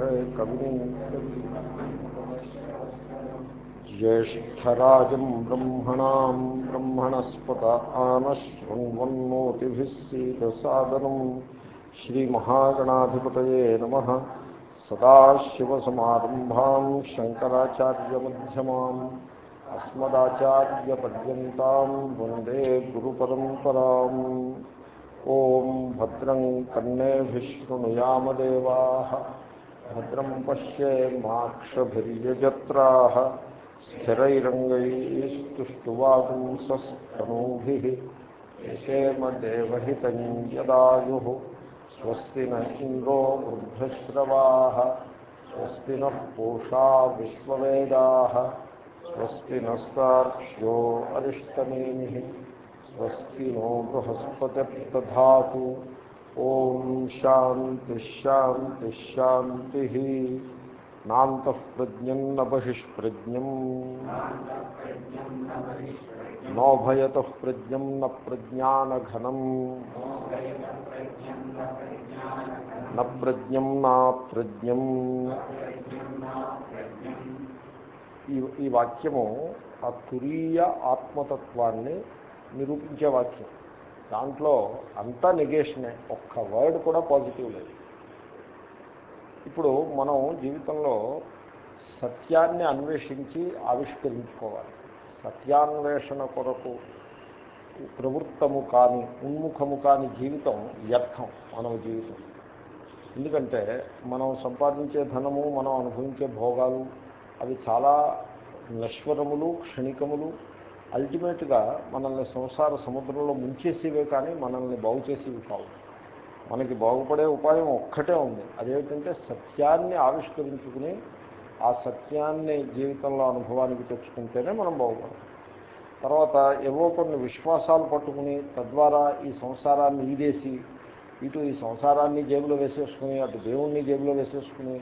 वन्दे कविम् ज्येष्ठराजम् ब्रह्मणाम् ब्रह्मणस्पत आनशृण्वन्नोतिभिः सीतसादनम् श्रीमहागणाधिपतये नमः सदाशिवसमारम्भाम् शङ्कराचार्यमध्यमाम् अस्मदाचार्यपर्यन्ताम् वन्दे गुरुपरम्पराम् ॐ भद्रं कर्णेभिः शृणुयामदेवाः భద్రం పశ్యేమాక్షభిర్యజత్రా స్థిరైరంగైస్తువాగుంసూభి యశేమదేవదాయు స్వస్తి నంద్రో వృద్ధశ్రవా. స్వస్తి నూషా విశ్వవేదా. స్వస్తి నస్తాక్ష్యో అరిష్టమేమి. స్వస్తి నో బృహస్పతి దాతు नो बृहस्पतिर्दधातु ॐ शान्तिश्शान्तिश्शान्तिः नान्तः प्रज्ञम् न बहिष्प्रज्ञम् नोभयतः प्रज्ञम् न प्रज्ञानघनम् न प्रज्ञम् न प्रज्ञम् ఈ ఈ వాక్యము ఆ తురీయ ఆత్మతత్వాన్ని నిరూపించే వాక్యం దాంట్లో అంతా నెగేషనే ఒక్క వర్డ్ కూడా పాజిటివ్ లేదు. ఇప్పుడు మనం జీవితంలో సత్యాన్ని అన్వేషించి ఆవిష్కరించుకోవాలి. సత్యాన్వేషణ కొరకు ప్రవృత్తము కాని ఉన్ముఖము కాని జీవితం వ్యర్థం మానవ జీవితం. ఎందుకంటే మనం సంపాదించే ధనము మనం అనుభవించే భోగాలు అవి చాలా నశ్వరములు క్షణికములు అల్టిమేట్గా మనల్ని సంసార సముద్రంలో ముంచేసేవే కానీ మనల్ని బాగు చేసేవి కావు. మనకి బాగుపడే ఉపాయం ఒక్కటే ఉంది. అదేమిటంటే సత్యాన్ని ఆవిష్కరించుకుని ఆ సత్యాన్ని జీవితంలో అనుభవానికి తెచ్చుకుంటేనే మనం బాగుపడతాం. తర్వాత ఏవో కొన్ని విశ్వాసాలు పట్టుకుని తద్వారా ఈ సంసారాన్ని ఈదేసి ఇటు ఈ సంసారాన్ని జేబులో వేసేసుకుని అటు దేవుణ్ణి జేబులో వేసేసుకుని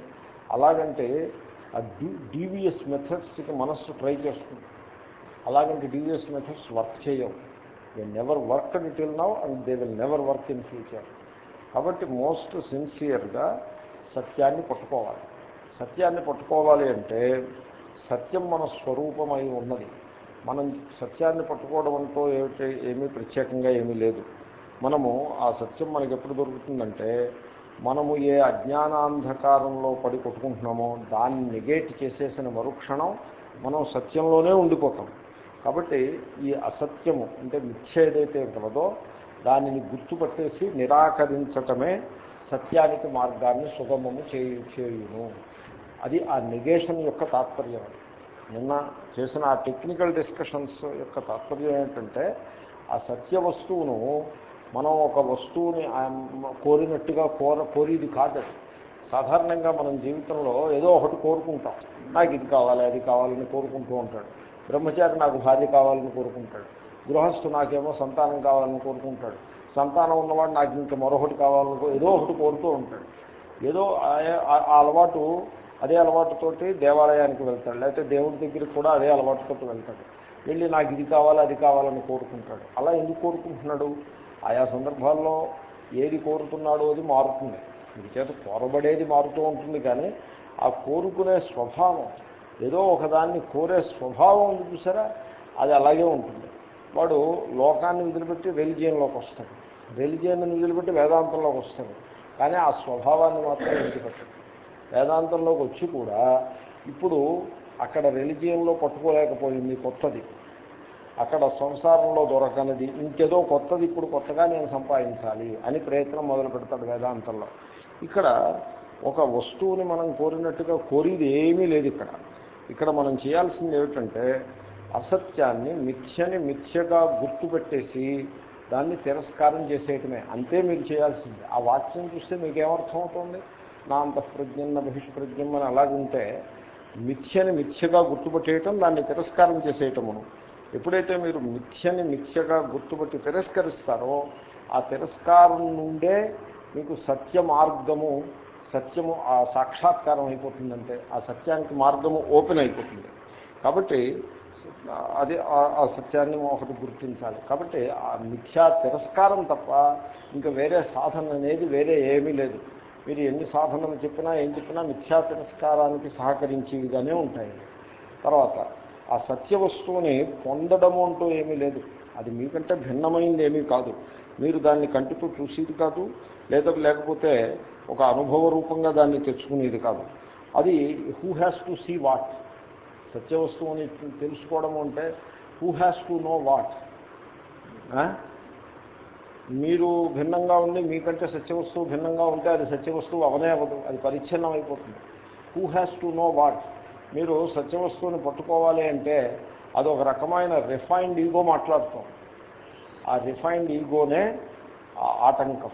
అలాగంటే ఆ డీ డీవియస్ మెథడ్స్కి మనస్సు ట్రై చేస్తుంది. అలాగంటే డీవియస్ మెథడ్స్ వర్క్ చేయవు. They never work till now and they will never work in future కాబట్టి మోస్ట్ సిన్సియర్గా సత్యాన్ని పట్టుకోవాలి. సత్యాన్ని పట్టుకోవాలి అంటే సత్యం మన స్వరూపమై ఉన్నది. మనం సత్యాన్ని పట్టుకోవడం అంటూ ఏమిటి ఏమీ ప్రత్యేకంగా ఏమీ లేదు. మనము ఆ సత్యం మనకి ఎప్పుడు దొరుకుతుందంటే మనము ఏ అజ్ఞానాంధకారంలో పడి కొట్టుకుంటున్నామో దాన్ని నెగేట్ చేసేసిన మరుక్షణం మనం సత్యంలోనే ఉండిపోతాం. కాబట్టి ఈ అసత్యము అంటే మిథ్య ఏదైతే కలదో దానిని గుర్తుపట్టేసి నిరాకరించటమే సత్యానికి మార్గాన్ని సుగమము చేయు చేయును. అది ఆ నెగేషన్ యొక్క తాత్పర్యం. నిన్న చేసిన ఆ టెక్నికల్ డిస్కషన్స్ యొక్క తాత్పర్యం ఏంటంటే ఆ సత్య వస్తువును మనం ఒక వస్తువుని కోరినట్టుగా కోర కోరిది కాదు సాధారణంగా మనం జీవితంలో ఏదో ఒకటి కోరుకుంటాం. నాకు ఇది కావాలి అది కావాలని కోరుకుంటూ ఉంటాడు. బ్రహ్మచారి నాకు భార్య కావాలని కోరుకుంటాడు. గృహస్థు నాకేమో సంతానం కావాలని కోరుకుంటాడు. సంతానం ఉన్నవాడు నాకు ఇంకా మరొకటి కావాలని ఏదో ఒకటి కోరుతూ ఉంటాడు. ఏదో ఆ అలవాటు అదే అలవాటుతోటి దేవాలయానికి వెళ్తాడు. లేకపోతే దేవుడి దగ్గరికి కూడా అదే అలవాటుతో వెళ్తాడు. వెళ్ళి నాకు ఇది కావాలి అది కావాలని కోరుకుంటాడు. అలా ఎందుకు కోరుకుంటున్నాడు? ఆయా సందర్భాల్లో ఏది కోరుతున్నాడో అది మారుతుంది. ఇది చేత కోరబడేది మారుతూ ఉంటుంది కానీ ఆ కోరుకునే స్వభావం ఏదో ఒకదాన్ని కోరే స్వభావం ఉంది చూసారా అది అలాగే ఉంటుంది. వాడు లోకాన్ని వదిలిపెట్టి రెలిజియన్లోకి వస్తాడు. రెలిజియన్ని వదిలిపెట్టి వేదాంతంలోకి వస్తాడు. కానీ ఆ స్వభావాన్ని మాత్రం వదిలిపెట్టాడు. వేదాంతంలోకి వచ్చి కూడా ఇప్పుడు అక్కడ రెలిజియన్లో పట్టుకోలేకపోయింది కొత్తది. అక్కడ సంసారంలో దొరకనిది. ఇంకేదో కొత్తది ఇప్పుడు కొత్తగా నేను సంపాదించాలి అని ప్రయత్నం మొదలు పెడతాడు వేదాంతంలో. ఇక్కడ ఒక వస్తువుని మనం కోరినట్టుగా కోరిది ఏమీ లేదు ఇక్కడ. ఇక్కడ మనం చేయాల్సింది ఏమిటంటే అసత్యాన్ని మిథ్యని మిథ్యగా గుర్తుపెట్టేసి దాన్ని తిరస్కారం చేసేయటమే. అంతే మీరు చేయాల్సింది. ఆ వాక్యం చూస్తే మీకేమర్థం అవుతుంది నా అంతఃప్రజ్ఞం నా బహిష్ప్రజ్ఞం అని అలాగుంటే మిథ్యని మిథ్యగా గుర్తుపట్టేయటం దాన్ని తిరస్కారం చేసేయటమును. ఎప్పుడైతే మీరు మిథ్యని మిథ్యగా గుర్తుపట్టి తిరస్కరిస్తారో ఆ తిరస్కారం నుండే మీకు సత్య మార్గము సత్యము ఆ సాక్షాత్కారం అయిపోతుందంటే ఆ సత్యానికి మార్గము ఓపెన్ అయిపోతుంది. కాబట్టి అది ఆ సత్యాన్ని ఒకటి గుర్తించాలి. కాబట్టి ఆ మిథ్యా తిరస్కారం తప్ప ఇంకా వేరే సాధన అనేది వేరే ఏమీ లేదు. మీరు ఎన్ని సాధనలు చెప్పినా ఏం చెప్పినా మిథ్యా తిరస్కారానికి సహకరించేవిగానే ఉంటాయి. తర్వాత ఆ సత్య వస్తువుని పొందడము అంటూ ఏమీ లేదు. అది మీకంటే భిన్నమైంది ఏమీ కాదు. మీరు దాన్ని కంటితో చూసేది కాదు లేదా లేకపోతే ఒక అనుభవ రూపంగా దాన్ని తెచ్చుకునేది కాదు. అది who has to see what సత్యవస్తువు అని తెలుసుకోవడం అంటే who has to know what మీరు భిన్నంగా ఉండి మీకంటే సత్యవస్తువు భిన్నంగా ఉంటే అది సత్యవస్తువు అవనే అవ్వదు అది పరిచ్ఛిన్నం అయిపోతుంది. Who has to know what మీరు సత్యవస్తువుని పట్టుకోవాలి అంటే అది ఒక రకమైన రిఫైన్డ్ ఈగో మాట్లాడుతాం. ఆ రిఫైన్డ్ ఈగోనే ఆటంకం.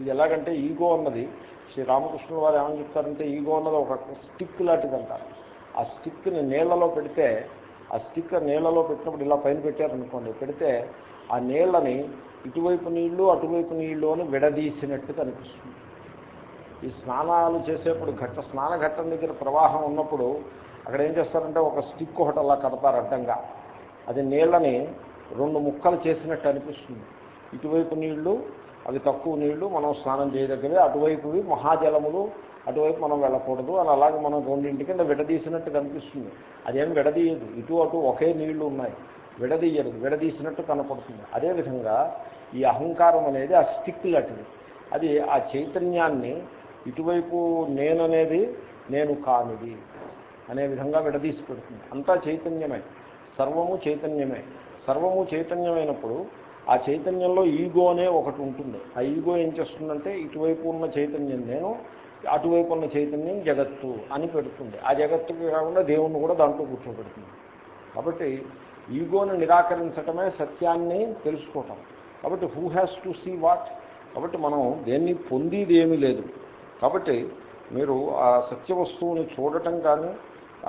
ఇది ఎలాగంటే ఈగో అన్నది. శ్రీరామకృష్ణుల వారు ఏమని చెప్తారంటే ఈగో అన్నది ఒక స్టిక్ లాంటిది అంటారు. ఆ స్టిక్ని నీళ్ళలో పెడితే ఆ స్టిక్ నీళ్ళలో పెట్టినప్పుడు ఇలా పైన పెట్టారనుకోండి పెడితే ఆ నీళ్ళని ఇటువైపు నీళ్ళు అటువైపు నీళ్ళు అని విడదీసినట్టు కనిపిస్తుంది. ఈ స్నానాలు చేసేప్పుడు ఘట్ట స్నాన ఘట్టం దగ్గర ప్రవాహం ఉన్నప్పుడు అక్కడ ఏం చేస్తారంటే ఒక స్టిక్ ఒకటి అలా కడతారు అడ్డంగా. అది నీళ్ళని రెండు ముక్కలు చేసినట్టు అనిపిస్తుంది. ఇటువైపు నీళ్ళు అవి తక్కువ నీళ్ళు మనం స్నానం చేయదగ్గవి. అటువైపువి మహాజలములు అటువైపు మనం వెళ్ళకూడదు అని అలాగే మనం రెండింటి కింద విడదీసినట్టు కనిపిస్తుంది. అదేం విడదీయదు. ఇటు అటు ఒకే నీళ్ళు ఉన్నాయి. విడదీయదు. విడదీసినట్టు కనపడుతుంది. అదేవిధంగా ఈ అహంకారం అనేది ఆ స్టిక్ లాంటిది. అది ఆ చైతన్యాన్ని ఇటువైపు నేననేది నేను కానిది అనే విధంగా విడదీసి పెడుతుంది. అంతా చైతన్యమే. సర్వము చైతన్యమే. సర్వము చైతన్యమైనప్పుడు ఆ చైతన్యంలో ఈగో అనే ఒకటి ఉంటుంది. ఆ ఈగో ఏం చేస్తుందంటే ఇటువైపు ఉన్న చైతన్యం నేను అటువైపు ఉన్న చైతన్యం జగత్తు అని పెడుతుంది. ఆ జగత్తుకి కాకుండా దేవుణ్ణి కూడా దాంట్లో కూర్చోబెడుతుంది. కాబట్టి ఈగోని నిరాకరించటమే సత్యాన్ని తెలుసుకోవటం. కాబట్టి who has to see what కాబట్టి మనం దేన్ని పొందేది ఏమీ లేదు. కాబట్టి మీరు ఆ సత్య వస్తువుని చూడటం కానీ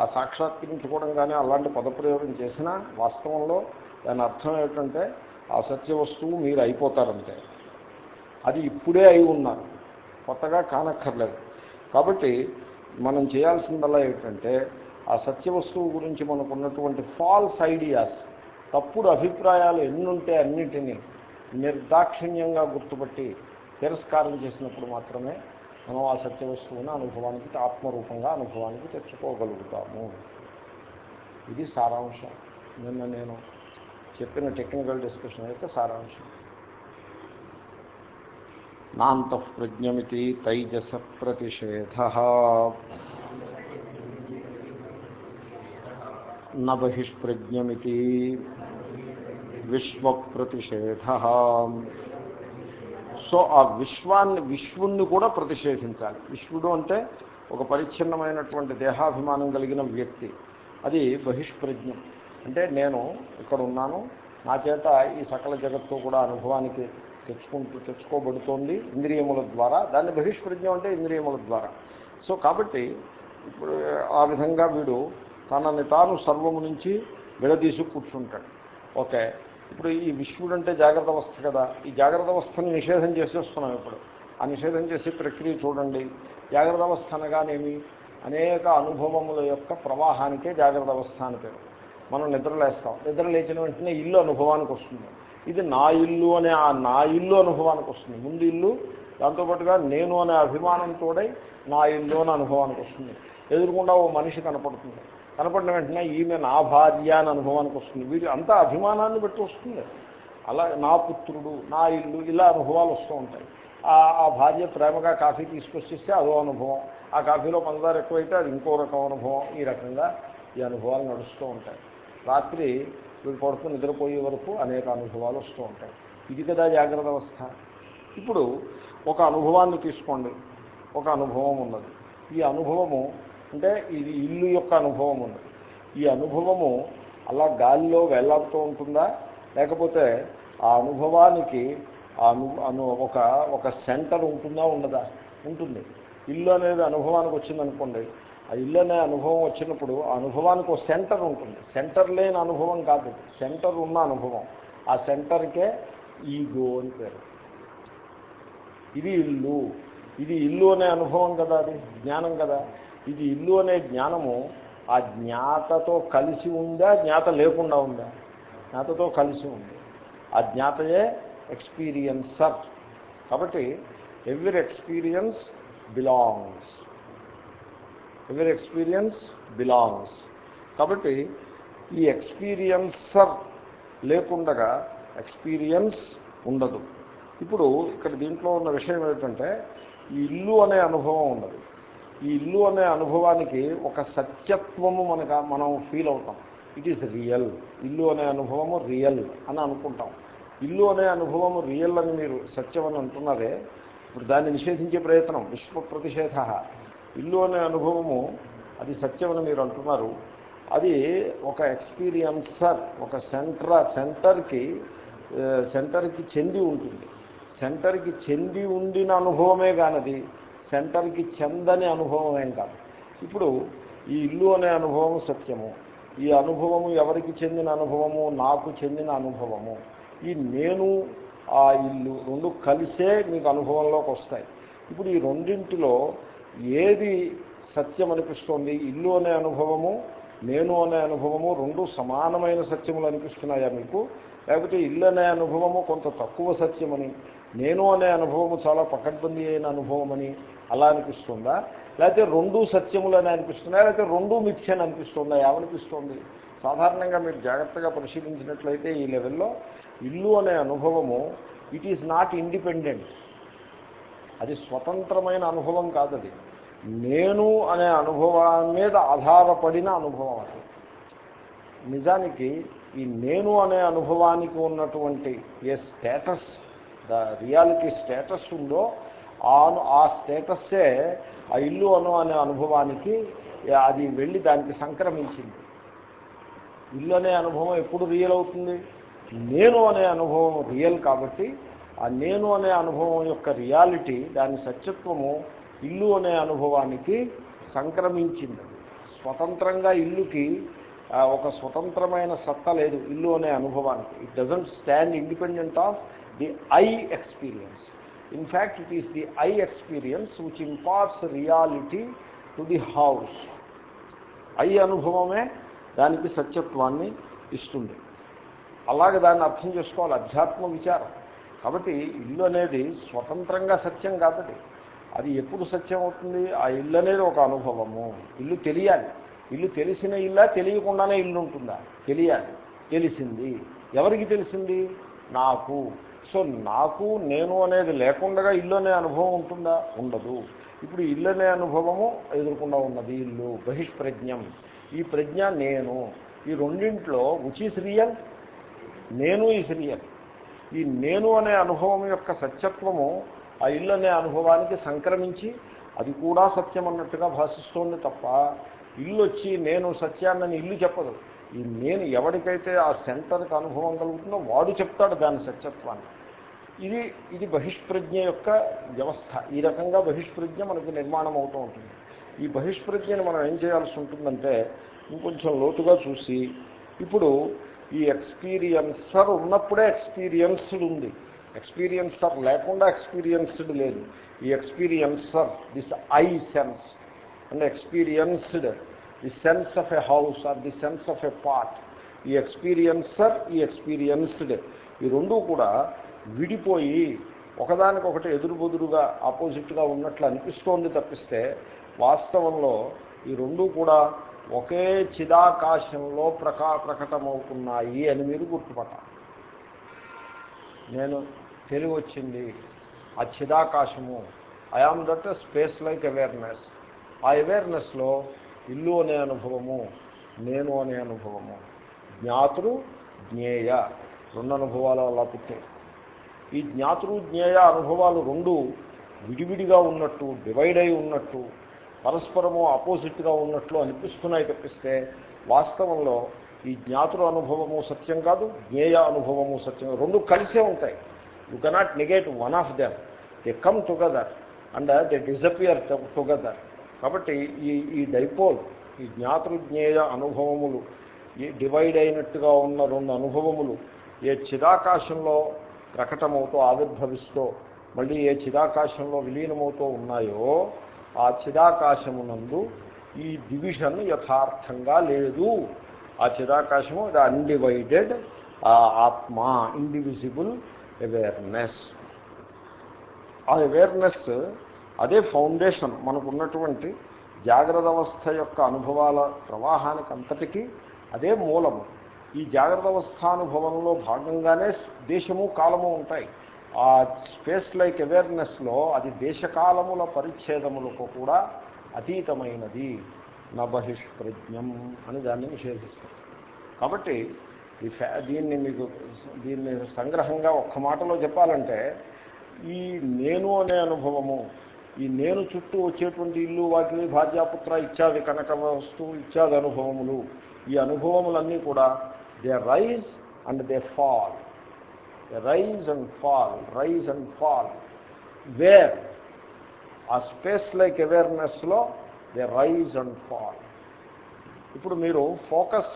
ఆ సాక్షాత్కరించుకోవడం కానీ అలాంటి పదప్రయోగం చేసినా వాస్తవంలో దాని అర్థం ఏమిటంటే ఆ సత్య వస్తువు మీరు అయిపోతారంతే. అది ఇప్పుడే అయి ఉన్నారు కొత్తగా కానక్కర్లేదు. కాబట్టి మనం చేయాల్సిందల్లా ఏమిటంటే ఆ సత్య వస్తువు గురించి మనకు ఉన్నటువంటి ఫాల్స్ ఐడియాస్ తప్పుడు అభిప్రాయాలు ఎన్నుంటే అన్నింటినీ నిర్దాక్షిణ్యంగా గుర్తుపట్టి తిరస్కారం చేసినప్పుడు మాత్రమే మనం ఆ సత్య వస్తువును అనుభవానికి ఆత్మరూపంగా అనుభవానికి తెచ్చుకోగలుగుతాము. ఇది సారాంశం. నిన్న నేను చెప్పిన టెక్నికల్ డిస్కషన్ యొక్క సారాంశం. నాంతఃప్రజ్ఞమితి తైజస ప్రతిషేధ. న బహిష్ప్రజ్ఞమితి విశ్వప్రతిషేధ. సో ఆ విశ్వాన్ని విశ్వుణ్ణి కూడా ప్రతిషేధించాలి. విశ్వడు అంటే ఒక పరిచ్ఛిన్నమైనటువంటి దేహాభిమానం కలిగిన వ్యక్తి. అది బహిష్ప్రజ్ఞం. అంటే నేను ఇక్కడ ఉన్నాను. నా చేత ఈ సకల జగత్తు కూడా అనుభవానికి తెచ్చుకుంటూ తెచ్చుకోబడుతోంది ఇంద్రియముల ద్వారా. దాన్ని బహిష్ప్రజ్ఞం అంటే ఇంద్రియముల ద్వారా. సో కాబట్టి ఇప్పుడు ఆ విధంగా వీడు తనని తాను సర్వము నుంచి విడదీసి కూర్చుంటాడు. ఓకే. ఇప్పుడు ఈ విశ్వడు అంటే జాగ్రత్త అవస్థ కదా. ఈ జాగ్రత్త అవస్థను నిషేధం చేసేస్తున్నాం ఇప్పుడు. ఆ నిషేధం చేసే ప్రక్రియ చూడండి. జాగ్రత్త అవస్థ అనగానేమి? అనేక అనుభవముల యొక్క ప్రవాహానికే జాగ్రత్త అవస్థ అని పేరు. మనం నిద్రలేస్తాం. నిద్ర లేచిన వెంటనే ఇల్లు అనుభవానికి వస్తుంది. ఇది నా ఇల్లు అనే ఆ నా ఇల్లు అనుభవానికి వస్తుంది. ముందు ఇల్లు దాంతోపాటుగా నేను అనే అభిమానంతో నా ఇల్లు అనే అనుభవానికి వస్తుంది. ఎదురుకుండా ఓ మనిషి కనపడుతుంది. కనపడిన వెంటనే ఈమె నా భార్య అని అనుభవానికి వస్తుంది. వీటి అంతా అభిమానాన్ని బట్టి వస్తుంది. అలా నా పుత్రుడు నా ఇల్లు ఇలా అనుభవాలు వస్తూ ఉంటాయి. ఆ భార్య ప్రేమగా కాఫీ తీసుకొచ్చిస్తే అదో అనుభవం. ఆ కాఫీలో పంచదార ఎక్కువైతే అది ఇంకో రకం అనుభవం. ఈ రకంగా ఈ అనుభవాలు నడుస్తూ ఉంటాయి. రాత్రి వీడు పడుకుని నిద్రపోయే వరకు అనేక అనుభవాలు వస్తూ ఉంటాయి. ఇది కదా జాగ్రత్త అవస్థ. ఇప్పుడు ఒక అనుభవాన్ని తీసుకోండి. ఒక అనుభవం ఉన్నది. ఈ అనుభవము అంటే ఇది ఇల్లు యొక్క అనుభవం ఉన్నది. ఈ అనుభవము అలా గాలిలో వేలాడుతూ ఉంటుందా? లేకపోతే ఆ అనుభవానికి అను అను ఒక ఒక సెంటర్ ఉంటుందా? ఉండదా? ఉంటుంది. ఇల్లు అనేది అనుభవానికి వచ్చిందనుకోండి. ఆ ఇల్లు అనే అనుభవం వచ్చినప్పుడు ఆ అనుభవానికి ఒక సెంటర్ ఉంటుంది. సెంటర్ లేని అనుభవం కాదు. సెంటర్ ఉన్న అనుభవం. ఆ సెంటర్కే ఈగో అని పేరు. ఇది ఇల్లు. ఇది ఇల్లు అనే అనుభవం కదా అది? జ్ఞానం కదా? ఇది ఇల్లు అనే జ్ఞానము ఆ జ్ఞాతతో కలిసి ఉందా? జ్ఞాత లేకుండా ఉందా? జ్ఞాతతో కలిసి ఉంది. ఆ జ్ఞాతయే ఎక్స్పీరియన్సర్. కాబట్టి ఎవ్రీ ఎక్స్పీరియన్స్ బిలాంగ్స్. ఎవరి ఎక్స్పీరియన్స్ బిలాంగ్స్ కాబట్టి ఈ ఎక్స్పీరియన్సర్ లేకుండగా ఎక్స్పీరియన్స్ ఉండదు ఇప్పుడు ఇక్కడ దీంట్లో ఉన్న విషయం ఏమిటంటే ఈ ఇల్లు అనే అనుభవం ఉన్నది ఈ ఇల్లు అనే అనుభవానికి ఒక సత్యత్వము మనక మనం ఫీల్ అవుతాం ఇట్ ఈస్ రియల్ ఇల్లు అనే అనుభవము రియల్ అని అనుకుంటాం ఇల్లు అనే అనుభవము రియల్ అని మీరు సత్యం అని అంటున్నారే ఇప్పుడు దాన్ని నిషేధించే ప్రయత్నం విశ్వ ప్రతిషేధ ఇల్లు అనే అనుభవము అది సత్యం అని మీరు అంటున్నారు. అది ఒక ఎక్స్పీరియన్సర్ ఒక సెంటర్ సెంటర్కి సెంటర్కి చెంది ఉంటుంది. సెంటర్కి చెంది ఉండిన అనుభవమే కానది సెంటర్కి చెందని అనుభవం ఏం కాదు. ఇప్పుడు ఈ ఇల్లు అనే అనుభవం సత్యము ఈ అనుభవము ఎవరికి చెందిన అనుభవము నాకు చెందిన అనుభవము. ఈ నేను ఆ ఇల్లు రెండు కలిసే మీకు అనుభవంలోకి వస్తాయి. ఇప్పుడు ఈ రెండింటిలో ఏది సత్యం అనిపిస్తోంది ఇల్లు అనే అనుభవము నేను అనే అనుభవము రెండు సమానమైన సత్యములు అనిపిస్తున్నాయా మీకు? లేకపోతే ఇల్లు అనే అనుభవము కొంత తక్కువ సత్యమని నేను అనే అనుభవము చాలా పకడ్బందీ అయిన అనుభవం అని అలా అనిపిస్తుందా? లేకపోతే రెండు సత్యములని అనిపిస్తున్నాయా? లేకపోతే రెండు మిథ్యని అనిపిస్తుందా ఏమనిపిస్తుంది? సాధారణంగా మీరు జాగ్రత్తగా పరిశీలించినట్లయితే ఈ లెవెల్లో ఇల్లు అనే అనుభవము ఇట్ ఈజ్ నాట్ ఇండిపెండెంట్ అది స్వతంత్రమైన అనుభవం కాదు నేను అనే అనుభవం మీద ఆధారపడిన అనుభవం అది. నిజానికి ఈ నేను అనే అనుభవానికి ఉన్నటువంటి ఏ స్టేటస్ ద రియాలిటీ స్టేటస్ ఉందో ఆ ఆ స్టేటస్సే ఆ ఇల్లు అను అనే అనుభవానికి అది వెళ్ళి దానికి సంక్రమించింది. ఇల్లు అనే అనుభవం ఎప్పుడు రియల్ అవుతుంది? నేను అనే అనుభవం రియల్ కాబట్టి ఆ నేను అనే అనుభవం యొక్క రియాలిటీ దాని సత్యత్వము ఇల్లు అనే అనుభవానికి సంక్రమించింది. స్వతంత్రంగా ఇల్లుకి ఒక స్వతంత్రమైన సత్త లేదు ఇల్లు అనే అనుభవానికి. It doesn't stand independent of the I experience in fact it is the I experience which imparts reality to the house I అనుభవమే దానికి సత్యత్వాన్ని ఇస్తుంది. అలాగే దాన్ని అర్థం చేసుకోవాలి. అధ్యాత్మ విచారం. కాబట్టి ఇల్లు అనేది స్వతంత్రంగా సత్యం కాదది అది ఎప్పుడు సత్యం అవుతుంది? ఆ ఇల్లు అనేది ఒక అనుభవము. ఇల్లు తెలియాలి. ఇల్లు తెలిసిన ఇల్లా తెలియకుండానే ఇల్లు ఉంటుందా తెలియాలి. తెలిసింది. ఎవరికి తెలిసింది? నాకు. సో నాకు నేను అనేది లేకుండా ఇల్లు అనే అనుభవం ఉంటుందా? ఉండదు. ఇప్పుడు ఇల్లు అనే అనుభవము ఎదురకుండా ఉన్నది ఇల్లు. బహిష్ప్రజ్ఞం. ఈ ప్రజ్ఞ నేను. ఈ రెండింట్లో విచ్ ఈస్ రియల్ నేను ఈజ్ రియల్ ఈ నేను అనే అనుభవం యొక్క సత్యత్వము ఆ ఇల్లు అనే అనుభవానికి సంక్రమించి అది కూడా సత్యం అన్నట్టుగా భాషిస్తోంది తప్ప ఇల్లు వచ్చి నేను సత్యాన్నని ఇల్లు చెప్పదు. ఈ నేను ఎవరికైతే ఆ సెంటర్కి అనుభవం కలుగుతుందో వాడు చెప్తాడు దాని సత్యత్వాన్ని. ఇది ఇది బహిష్ప్రజ్ఞ యొక్క వ్యవస్థ. ఈ రకంగా బహిష్ప్రజ్ఞ మనకు నిర్మాణం అవుతూ ఉంటుంది. ఈ బహిష్ప్రజ్ఞను మనం ఏం చేయాల్సి ఉంటుందంటే ఇంకొంచెం లోతుగా చూసి ఇప్పుడు ఈ ఎక్స్పీరియన్సర్ ఉన్నప్పుడే ఎక్స్పీరియన్స్డ్ ఉంది. ఎక్స్పీరియన్సర్ లేకుండా ఎక్స్పీరియన్స్డ్ లేదు. ఈ experiencer this I sense and experienced the sense of a house or the sense of a part ఈ ఎక్స్పీరియన్సర్ ఈ ఎక్స్పీరియన్స్డ్ ఈ రెండూ కూడా విడిపోయి ఒకదానికొకటి ఎదురుబొదురుగా ఆపోజిట్గా ఉన్నట్లు అనిపిస్తోంది తప్పిస్తే వాస్తవంలో ఈ రెండూ కూడా ఒకే చిదాకాశంలో ప్రకా ప్రకటమవుతున్నాయి అని మీరు గుర్తుపట్టాలి. నేను తెలివి వచ్చింది ఆ చిదాకాశము I am that space like awareness ఆ అవేర్నెస్లో ఇల్లు అనే అనుభవము నేను అనే అనుభవము జ్ఞాతుడు జ్ఞేయ రెండు అనుభవాలు అలా పుట్టాయి. ఈ జ్ఞాతుడు జ్ఞేయ అనుభవాలు రెండు విడివిడిగా ఉన్నట్టు డివైడ్ అయి ఉన్నట్టు పరస్పరము ఆపోజిట్గా ఉన్నట్లు అనిపిస్తున్నాయి తప్పిస్తే వాస్తవంలో ఈ జ్ఞాతుల అనుభవము సత్యం కాదు జ్ఞేయ అనుభవము సత్యం రెండు కలిసే ఉంటాయి. You cannot negate one of them they come together and they disappear together కాబట్టి ఈ ఈ డైపోల్ ఈ జ్ఞాతృ జ్ఞేయ అనుభవములు ఈ డివైడ్ అయినట్టుగా ఉన్న రెండు అనుభవములు ఏ చిరాకాశంలో ప్రకటమవుతూ ఆవిర్భవిస్తూ మళ్ళీ ఏ చిరాకాశంలో విలీనమవుతూ ఉన్నాయో ఆ చిదాకాశమునందు ఈ డివిజన్ యథార్థంగా లేదు. ఆ చిదాకాశము the undivided atma indivisible awareness ఆ అవేర్నెస్ అదే ఫౌండేషన్ మనకు ఉన్నటువంటి జాగ్రత్త అవస్థ యొక్క అనుభవాల ప్రవాహానికి అంతటికీ అదే మూలము. ఈ జాగ్రత్త అవస్థానుభవంలో భాగంగానే దేశము కాలము ఉంటాయి. ఆ స్పేస్ లైక్ అవేర్నెస్లో అది దేశకాలముల పరిచ్ఛేదములకు కూడా అతీతమైనది. నా బహిష్ప్రజ్ఞం అని దాన్ని నిషేధిస్తారు. కాబట్టి ఈ ఫ్యా దీన్ని మీకు దీన్ని సంగ్రహంగా ఒక్క మాటలో చెప్పాలంటే ఈ నేను అనే అనుభవము ఈ నేను చుట్టూ వచ్చేటువంటి ఇల్లు వాటిని భార్యాపుత్ర ఇత్యాది కనక వస్తువు ఇత్యాది అనుభవములు ఈ అనుభవములన్నీ కూడా they rise and they fall rise and fall rise and fall where ఆ స్పేస్ లైక్ అవేర్నెస్లో దే రైజ్ అండ్ ఫాల్ ఇప్పుడు మీరు ఫోకస్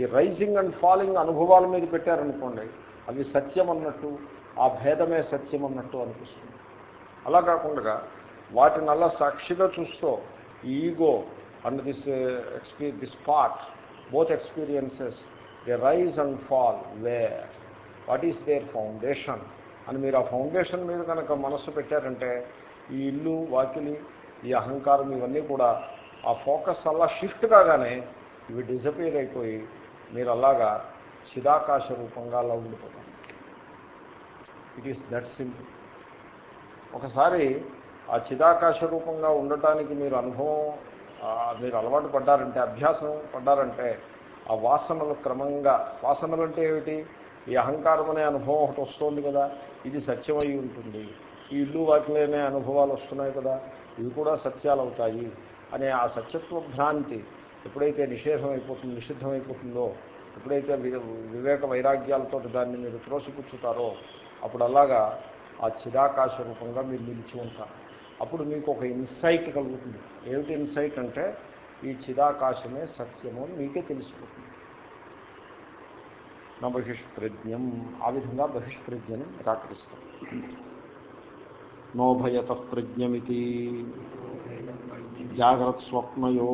ఈ రైజింగ్ అండ్ ఫాలింగ్ అనుభవాల మీద పెట్టారనుకోండి అవి సత్యం అన్నట్టు ఆ భేదమే సత్యం అన్నట్టు అనిపిస్తుంది. అలా కాకుండా వాటిని అలా సాక్షిగా చూస్తూ ego and this XP this part both experiences the rise and fall where what is there foundation అని మీరు ఆ ఫౌండేషన్ మీద కనుక మనస్సు పెట్టారంటే ఈ ఇల్లు వాకిలి ఈ అహంకారం ఇవన్నీ కూడా ఆ ఫోకస్ అలా షిఫ్ట్ కాగానే ఇవి డిసపేర్ అయిపోయి మీరు అలాగా చిదాకాశ రూపంగా అలా ఉండిపోతాం ఇట్ ఈస్ దట్ సింపుల్ ఒకసారి ఆ చిదాకాశ రూపంగా ఉండటానికి మీరు అనుభవం మీరు అలవాటు పడ్డారంటే అభ్యాసం పడ్డారంటే ఆ వాసనలు క్రమంగా వాసనలు అంటే ఏమిటి? ఈ అహంకారం అనే అనుభవం ఒకటి వస్తుంది కదా ఇది సత్యమై ఉంటుంది. ఈ ఇల్లు వాటిలోనే అనుభవాలు వస్తున్నాయి కదా ఇవి కూడా సత్యాలు అవుతాయి అనే ఆ సత్యత్వ భ్రాంతి ఎప్పుడైతే నిషేధం అయిపోతుంది నిషిద్ధం అయిపోతుందో ఎప్పుడైతే వివేక వైరాగ్యాలతో దాన్ని మీరు త్రోసిపుచ్చుతారో అప్పుడు అలాగా ఆ చిరాకాశ రూపంగా మీరు నిలిచి ఉంటారు. అప్పుడు మీకు ఒక ఇన్సైట్ కలుగుతుంది. ఏమిటి ఇన్సైట్ అంటే ఈ చిదాకాశమే సత్యము అని మీకే తెలిసిపోతుంది. నా బహిష్ప్రజ్ఞం ఆ విధంగా బహిష్ప్రజ్ఞని నిరాకరిస్తాం. నోభయత ప్రజ్ఞమితి జాగ్రత్త స్వప్నయో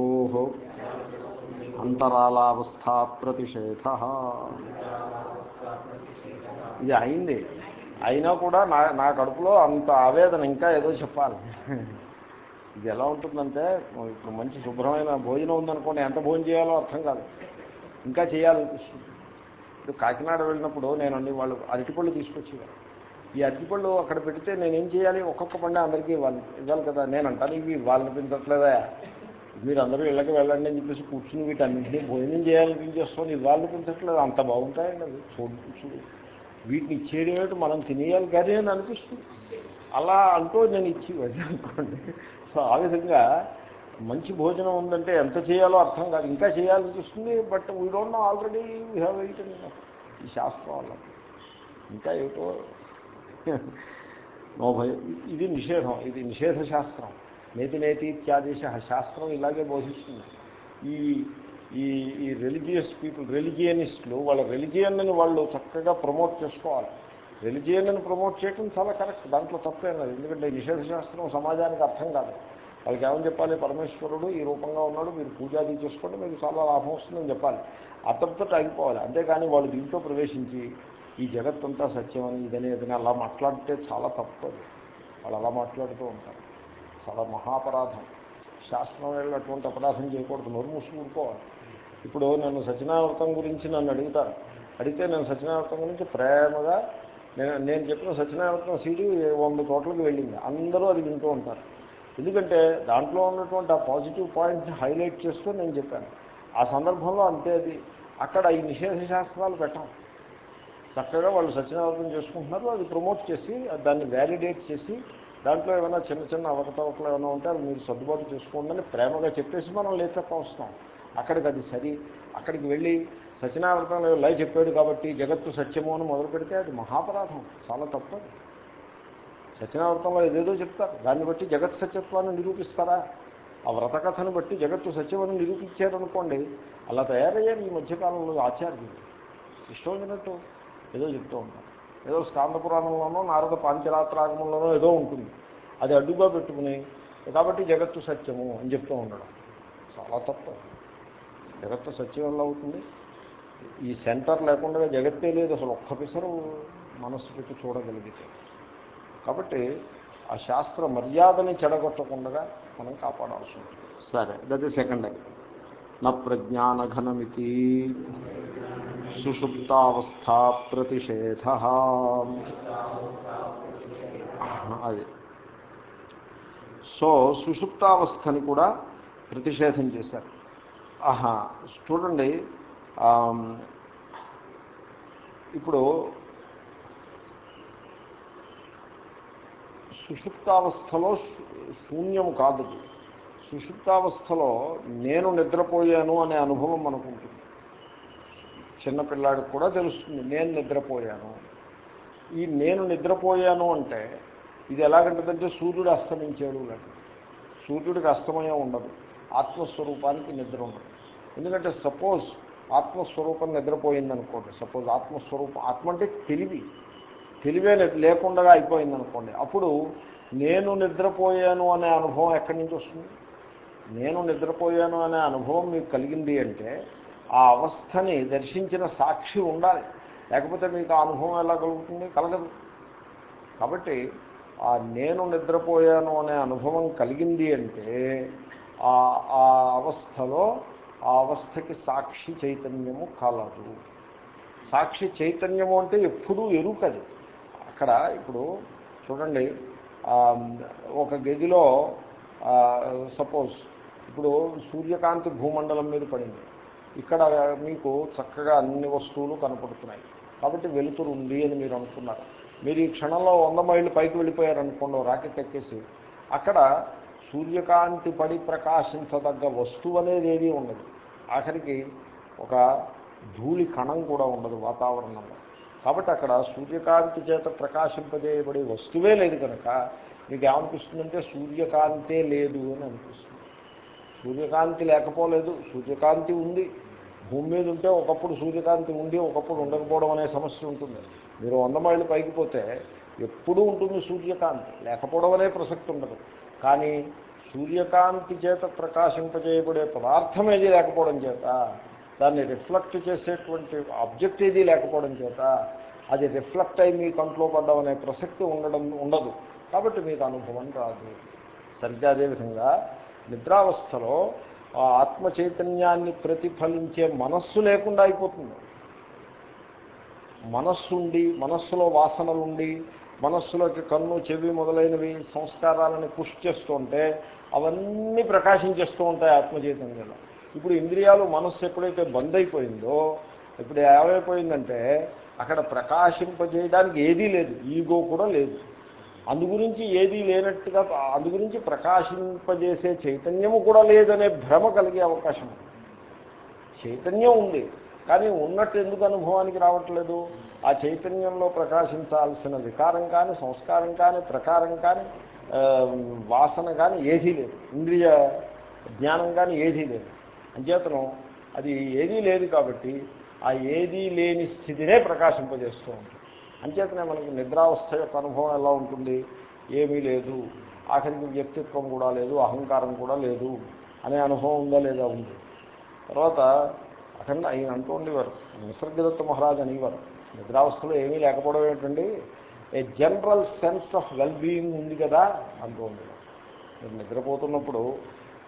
అంతరాలావస్థా ప్రతిషేధ ఇది అయింది. అయినా కూడా నా నా కడుపులో అంత ఆవేదన ఇంకా ఏదో చెప్పాలి. ఇది ఎలా ఉంటుందంటే ఇప్పుడు మంచి శుభ్రమైన భోజనం ఉందనుకోండి ఎంత భోజనం చేయాలో అర్థం కాదు. ఇంకా చేయాలనిపిస్తుంది. ఇప్పుడు కాకినాడ వెళ్ళినప్పుడు నేను అన్ని వాళ్ళు అరటిపళ్ళు తీసుకొచ్చేవారు. ఈ అరటిపళ్ళు అక్కడ పెడితే నేనేం చేయాలి? ఒక్కొక్క పండు అందరికీ ఇవ్వాలి. ఇవ్వాలి కదా. నేను అంటాను ఇవి ఇవ్వాలనిపించట్లేదా మీరు అందరూ ఇళ్ళకి వెళ్ళండి అని చెప్పేసి కూర్చుని వీటన్నింటినీ భోజనం చేయాలనిపించేస్తుంది ఇవ్వాలనిపించట్లేదు అంత బాగుంటాయండి అది చూడు చూడు. వీటిని ఇచ్చేయడం మనం తినేయాలి కానీ అని అనిపిస్తుంది. అలా అంటూ నేను ఇచ్చేవాడిని అనుకోండి. సో ఆ విధంగా మంచి భోజనం ఉందంటే ఎంత చేయాలో అర్థం కాదు. ఇంకా చేయాలనిపిస్తుంది but we don't know already we have ate ఈ శాస్త్రం వల్ల. ఇంకా ఏమిటో? నో భయం. ఇది నిషేధం ఇది నిషేధ శాస్త్రం. నేతి నేతి ఇత్యాదేశ శాస్త్రం ఇలాగే బోధిస్తుంది. ఈ ఈ ఈ రిలీజియస్ పీపుల్ రిలిజియనిస్టులు వాళ్ళ రిలిజియన్ని వాళ్ళు చక్కగా ప్రమోట్ చేసుకోవాలి. రిలిజియన్ని ప్రమోట్ చేయడం చాలా కరెక్ట్ దాంట్లో తప్పేం లేదు. ఎందుకంటే నిషేధ శాస్త్రం సమాజానికి అర్థం కాదు. వాళ్ళకి ఏమని చెప్పాలి? పరమేశ్వరుడు ఈ రూపంగా ఉన్నాడు మీరు పూజాది చేసుకోండి మీకు చాలా లాభం వస్తుందని చెప్పాలి. అతనితో ఆగిపోవాలి. అంతేకాని వాళ్ళు దీంట్లో ప్రవేశించి ఈ జగత్తంతా సత్యమని ఇదని ఇదని అలా మాట్లాడితే చాలా తప్పదు. వాళ్ళు అలా మాట్లాడుతూ ఉంటారు. చాలా మహాపరాధం. శాస్త్రం వెళ్ళినటువంటి అపరాధం చేయకూడదు. నోరు మూసుకుంటుకోవాలి ఇప్పుడు నన్ను సత్యనావృతం గురించి నన్ను అడుగుతారు. అడిగితే నేను సత్యనావృతం గురించి ప్రేమగా నేను నేను చెప్పిన సత్యనావృతం సీడీ వంద చోట్లకి వెళ్ళింది. అందరూ అది వింటూ ఉంటారు. ఎందుకంటే దాంట్లో ఉన్నటువంటి ఆ పాజిటివ్ పాయింట్ని హైలైట్ చేస్తూ నేను చెప్పాను. ఆ సందర్భంలో అంతే అది. అక్కడ ఈ నిషేధ శాస్త్రాలు పెట్టాం. చక్కగా వాళ్ళు సత్యనారాయణ చేసుకుంటున్నారు అది ప్రమోట్ చేసి దాన్ని వ్యాలిడేట్ చేసి దాంట్లో ఏమైనా చిన్న చిన్న అవకతవకలు ఏమైనా ఉంటే అవి మీరు సర్దుబాటు చేసుకోండి అని ప్రేమగా చెప్పేసి మనం లేచక్క వస్తాం అక్కడికి అది సరి. అక్కడికి వెళ్ళి సత్యనారాయణ లై చెప్పాడు కాబట్టి జగత్తు సత్యము అని మొదలు పెడితే అది మహాపరాధం. చాలా తప్పదు. సత్యనావృతంలో ఏదేదో చెప్తారు. దాన్ని బట్టి జగత్ సత్యత్వాన్ని నిరూపిస్తారా? ఆ వ్రతకథను బట్టి జగత్తు సత్యమని నిరూపించారనుకోండి అలా తయారయ్యారు ఈ మధ్యకాలంలో ఆచార్యులు. ఇష్టం వచ్చినట్టు ఏదో చెప్తూ ఉంటారు. ఏదో స్కాంద పురాణంలోనో నారద పాంచరాత్రాగమంలోనో ఏదో ఉంటుంది. అది అడ్డుగా పెట్టుకుని కాబట్టి జగత్తు సత్యము అని చెప్తూ ఉండడం. చాలా తప్పు. జగత్తు సత్యం ఎలా అవుతుంది. ఈ సెంటర్ లేకుండా జగత్తే లేదు అసలు ఒక్క పిసరు మనస్సు పెట్టి చూడగలిగితే. కాబట్టి ఆ శాస్త్ర మర్యాదని చెడగొట్టకుండా మనం కాపాడాల్సి ఉంటుంది. సరే దట్ సెకండ్ నా ప్రజ్ఞానఘనమితి సుషుప్తావస్థ ప్రతిషేధ. అది. సో సుషుప్తావస్థని కూడా ప్రతిషేధం చేశారు. ఆహా చూడండి ఇప్పుడు సుషుప్తావస్థలో శూ- శూన్యం కాదు సుషుప్తావస్థలో నేను నిద్రపోయాను అనే అనుభవం మనకు ఉంటుంది చిన్నపిల్లాడికి కూడా తెలుస్తుంది నేను నిద్రపోయాను. ఈ నేను నిద్రపోయాను అంటే ఇది ఎలాగంటుందంటే సూర్యుడు అస్తమించాడు లాంటి సూర్యుడికి అస్తమయం ఉండదు ఆత్మస్వరూపానికి నిద్ర ఉండదు. ఎందుకంటే సపోజ్ ఆత్మస్వరూపం నిద్రపోయింది అనుకోండి సపోజ్ ఆత్మస్వరూపం ఆత్మ అంటే తెలివి. తెలివే లేకుండా అయిపోయింది అనుకోండి అప్పుడు నేను నిద్రపోయాను అనే అనుభవం ఎక్కడి నుంచి వస్తుంది? నేను నిద్రపోయాను అనే అనుభవం మీకు కలిగింది అంటే ఆ అవస్థని దర్శించిన సాక్షి ఉండాలి. లేకపోతే మీకు ఆ అనుభవం ఎలా కలుగుతుంది? కలగదు. కాబట్టి ఆ నేను నిద్రపోయాను అనే అనుభవం కలిగింది అంటే ఆ ఆ అవస్థలో ఆ అవస్థకి సాక్షి చైతన్యము కలదు. సాక్షి చైతన్యము అంటే ఎప్పుడూ ఎరుకది. అక్కడ ఇప్పుడు చూడండి ఒక గదిలో సపోజ్ ఇప్పుడు సూర్యకాంతి భూమండలం మీద పడింది. ఇక్కడ మీకు చక్కగా అన్ని వస్తువులు కనపడుతున్నాయి. కాబట్టి వెలుతురు ఉంది అని మీరు అనుకున్నారు. మీరు ఈ క్షణంలో వంద మైళ్ళు పైకి వెళ్ళిపోయారనుకోండి రాకెట్ ఎక్కేసి. అక్కడ సూర్యకాంతి పడి ప్రకాశించదగ్గ వస్తువు అనేది ఏదీ ఉండదు. ఆఖరికి ఒక ధూళి కణం కూడా ఉండదు వాతావరణంలో. కాబట్టి అక్కడ సూర్యకాంతి చేత ప్రకాశింపజేయబడే వస్తువే లేదు కనుక మీకు ఏమనిపిస్తుందంటే సూర్యకాంతే లేదు అని అనిపిస్తుంది. సూర్యకాంతి లేకపోలేదు సూర్యకాంతి ఉంది. భూమి మీద ఉంటే ఒకప్పుడు సూర్యకాంతి ఉండి ఒకప్పుడు ఉండకపోవడం అనే సమస్య ఉంటుంది. మీరు వంద మైళ్ళు పైకి పోతే ఎప్పుడూ ఉంటుంది సూర్యకాంతి లేకపోవడం అనే ప్రసక్తి ఉండదు. కానీ సూర్యకాంతి చేత ప్రకాశింపజేయబడే పదార్థం ఏది లేకపోవడం చేత దాన్ని రిఫ్లెక్ట్ చేసేటువంటి ఆబ్జెక్ట్ ఏది లేకపోవడం చేత అది రిఫ్లెక్ట్ అయి మీ కంట్లో పడ్డం అనే ప్రసక్తి ఉండడం ఉండదు. కాబట్టి మీకు అనుభవం రాదు. సరిగ్గా అదేవిధంగా నిద్రావస్థలో ఆ ఆత్మ చైతన్యాన్ని ప్రతిఫలించే మనస్సు లేకుండా అయిపోతుంది. మనస్సుండి మనస్సులో వాసనలుండి మనస్సులోకి కన్ను చెవి మొదలైనవి సంస్కారాలను పుష్ చేస్తుంటే అవన్నీ ప్రకాశించేస్తూ ఉంటాయి ఆత్మ చైతన్యంలో ఇప్పుడు ఇంద్రియాలు మనస్సు ఎప్పుడైతే బంద్ అయిపోయిందో ఇప్పుడు ఏమైపోయిందంటే అక్కడ ప్రకాశింపజేయడానికి ఏదీ లేదు ఈగో కూడా లేదు. అందుగురించి ఏదీ లేనట్టుగా అందుగురించి ప్రకాశింపజేసే చైతన్యము కూడా లేదనే భ్రమ కలిగే అవకాశం. చైతన్యం ఉంది కానీ ఉన్నట్టు ఎందుకు అనుభవానికి రావట్లేదు? ఆ చైతన్యంలో ప్రకాశించాల్సిన వికారం కానీ సంస్కారం కానీ ప్రకారం కానీ వాసన కానీ ఏదీ లేదు. ఇంద్రియ జ్ఞానం కానీ ఏదీ లేదు. అంచేతనం అది ఏదీ లేదు కాబట్టి ఆ ఏదీ లేని స్థితినే ప్రకాశింపజేస్తూ ఉంటుంది. అంచేతనే మనకి నిద్రావస్థ యొక్క అనుభవం ఎలా ఉంటుంది? ఏమీ లేదు. ఆఖరికి వ్యక్తిత్వం కూడా లేదు. అహంకారం కూడా లేదు అనే అనుభవం ఉందా లేదా ఉంది? తర్వాత అఖండ ఆయన అంటూ ఉండేవారు నిసర్గదత్త మహారాజ్ అనేవారు నిద్రావస్థలో ఏమీ లేకపోవడం ఏంటండి a general sense of wellbeing ఉంది కదా అంటూ ఉండేవారు నిద్రపోతున్నప్పుడు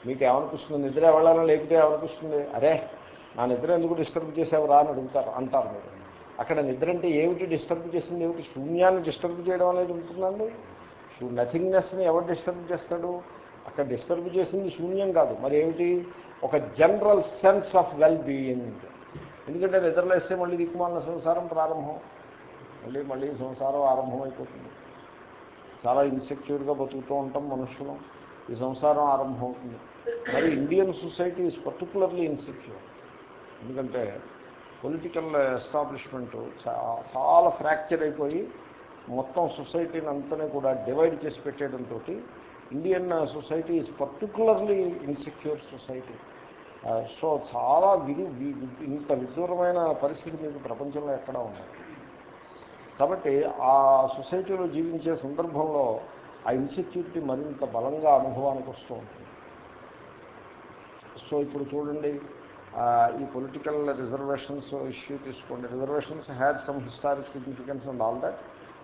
మీకు ఏమనిపిస్తుంది? నిద్ర ఎవరైనా లేకపోతే ఏమనిపిస్తుంది? అరే నా నిద్ర ఎందుకు డిస్టర్బ్ చేసేవరా అని అడుగుతారు అంటారు మీరు. అక్కడ నిద్ర అంటే ఏమిటి డిస్టర్బ్ చేసింది? ఏమిటి శూన్యాన్ని డిస్టర్బ్ చేయడం అనేది ఉంటుందండి? నథింగ్నెస్ని ఎవరు డిస్టర్బ్ చేస్తాడు? అక్కడ డిస్టర్బ్ చేసింది శూన్యం కాదు. మరి ఏమిటి? ఒక general sense of well being ఎందుకంటే నిద్రలేస్తే మళ్ళీ దిక్కుమాలిన సంసారం ప్రారంభం. మళ్ళీ మళ్ళీ సంసారం ఆరంభమైపోతుంది. చాలా ఇన్సెక్యూర్గా బతుకుతూ ఉంటాం మనుషులు. ఈ సంసారం ఆరంభమవుతుంది. మరి Indian society is particularly insecure ఎందుకంటే పొలిటికల్ ఎస్టాబ్లిష్మెంట్ చాలా ఫ్రాక్చర్ అయిపోయి మొత్తం సొసైటీని అంతనే కూడా డివైడ్ చేసి పెట్టేయడంతో Indian society is particularly insecure society. So చాలా విధి వి- ఇంత విదూరమైన పరిస్థితి మీకు ప్రపంచంలో ఎక్కడా ఉన్నాయి కాబట్టి ఆ సొసైటీలో జీవించే సందర్భంలో ఆ ఇన్సెక్యూరిటీ మరింత బలంగా అనుభవానికి వస్తూ ఉంటుంది. సో ఇప్పుడు చూడండి ఈ పొలిటికల్ రిజర్వేషన్స్ ఇష్యూ తీసుకోండి. Reservations had some historic significance and all that.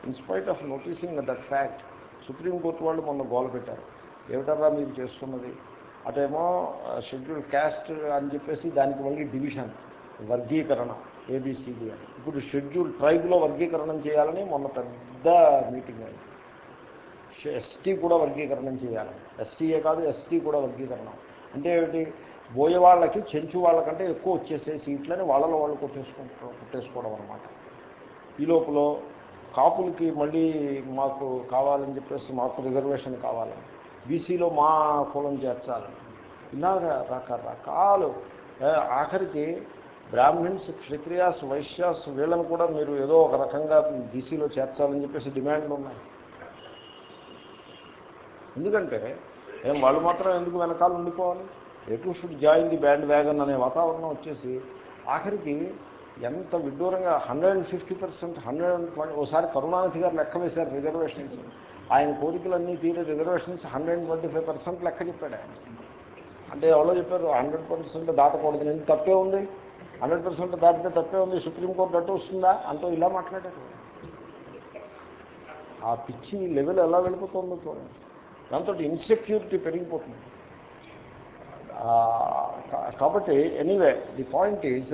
In spite of noticing that fact Supreme Court వాళ్ళు మొన్న గోల పెట్టారు. ఏమిటారా మీరు చేస్తున్నది? అటేమో షెడ్యూల్ క్యాస్ట్ అని చెప్పేసి దానికి మళ్ళీ డివిజన్ వర్గీకరణ ఏబిసిడి అని. ఇప్పుడు షెడ్యూల్ ట్రైబ్లో వర్గీకరణం చేయాలని మొన్న పెద్ద మీటింగ్ అయింది. ఎస్టీ కూడా వర్గీకరణం చేయాలి. ఎస్సీఏ కాదు ఎస్టీ కూడా వర్గీకరణం. అంటే ఏమిటి? బోయే వాళ్ళకి చెంచు వాళ్ళకంటే ఎక్కువ వచ్చేసే సీట్లని వాళ్ళలో వాళ్ళు కొట్టేసుకుంటారు కొట్టేసుకోవడం అనమాట ఈ లోపల కాపులకి మళ్ళీ మాకు కావాలని చెప్పేసి మాకు రిజర్వేషన్ కావాలని బీసీలో మా కులం చేర్చాలని ఇలాగ రకరకాలు. ఆఖరికి బ్రాహ్మిన్స్ క్షత్రియాస్ వైశ్యాస్ వీళ్ళని కూడా మీరు ఏదో ఒక రకంగా బీసీలో చేర్చాలని చెప్పేసి డిమాండ్లు ఉన్నాయి ఎందుకంటే ఏం వాళ్ళు మాత్రం ఎందుకు వెనకాల ఉండిపోవాలి? ఎటు should join the bandwagon అనే వాతావరణం వచ్చేసి ఆఖరికి ఎంత విడ్డూరంగా hundred and fifty percent hundred and twenty ఒకసారి కరుణానిధి గారు లెక్క వేశారు రిజర్వేషన్స్. ఆయన కోరికలన్నీ తీరే reservations hundred and twenty five percent లెక్క చెప్పాడు ఆయన. అంటే ఎవరో చెప్పారు హండ్రెడ్ పర్సెంట్ దాటకూడదు. నేను తప్పే ఉంది. హండ్రెడ్ పర్సెంట్ దాటితే తప్పే ఉంది. సుప్రీంకోర్టు అట్టు వస్తుందా? అంటూ ఇలా మాట్లాడారు. ఆ పిచ్చి లెవెల్ ఎలా వెళ్ళిపోతుందో చూడండి. దాంతో ఇన్సెక్యూరిటీ పెరిగిపోతుంది. కాబట్టి anyway the point is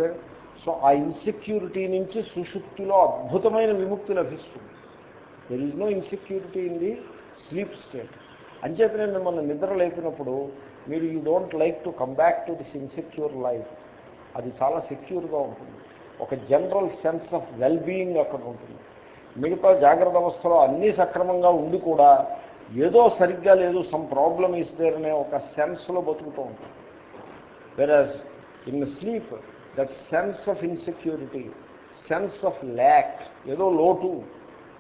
so ఆ ఇన్సెక్యూరిటీ నుంచి సుషుప్తిలో అద్భుతమైన విముక్తి లభిస్తుంది. There is no insecurity in the sleep state అంచేతనే మిమ్మల్ని నిద్ర లేపినప్పుడు మీరు you don't like to come back to this insecure life అది చాలా సెక్యూర్గా ఉంటుంది. ఒక general sense of well being అక్కడ ఉంటుంది. మిగతా జాగ్రత్త అవస్థలో అన్నీ సక్రమంగా ఉండి కూడా ఏదో సరిగ్గా లేదు సమ్ ప్రాబ్లమ్ ఇస్ దేర్ అనే ఒక సెన్స్లో బతుకుతూ ఉంటాం. Whereas in sleep that sense of insecurity sense of lack ఏదో లోటు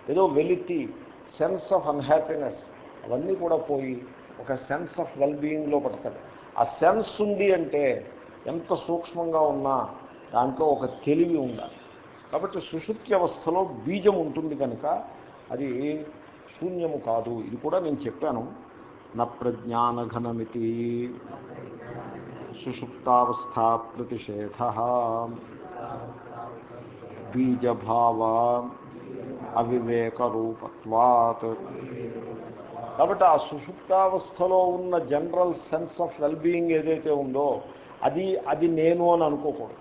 ఏదో వెలితి సెన్స్ ఆఫ్ అన్హ్యాపీనెస్ అవన్నీ కూడా పోయి ఒక సెన్స్ ఆఫ్ వెల్ బీయింగ్లో పడతాడు ఆ సెన్స్ ఉంది అంటే ఎంత సూక్ష్మంగా ఉన్నా దాంట్లో ఒక తెలివి ఉండాలి. కాబట్టి సుషుప్తి అవస్థలో బీజం ఉంటుంది కనుక అది శూన్యము కాదు. ఇది కూడా నేను చెప్పాను. న ప్రజ్ఞానఘనమితి సుషుప్తావస్థా ప్రతిషేధ. బీజభావ అవివేక రూపత్వాత్ కాబట్టి ఆ సుషుప్తావస్థలో ఉన్న జనరల్ సెన్స్ ఆఫ్ వెల్బీయింగ్ ఏదైతే ఉందో అది అది నేను అని అనుకోకూడదు.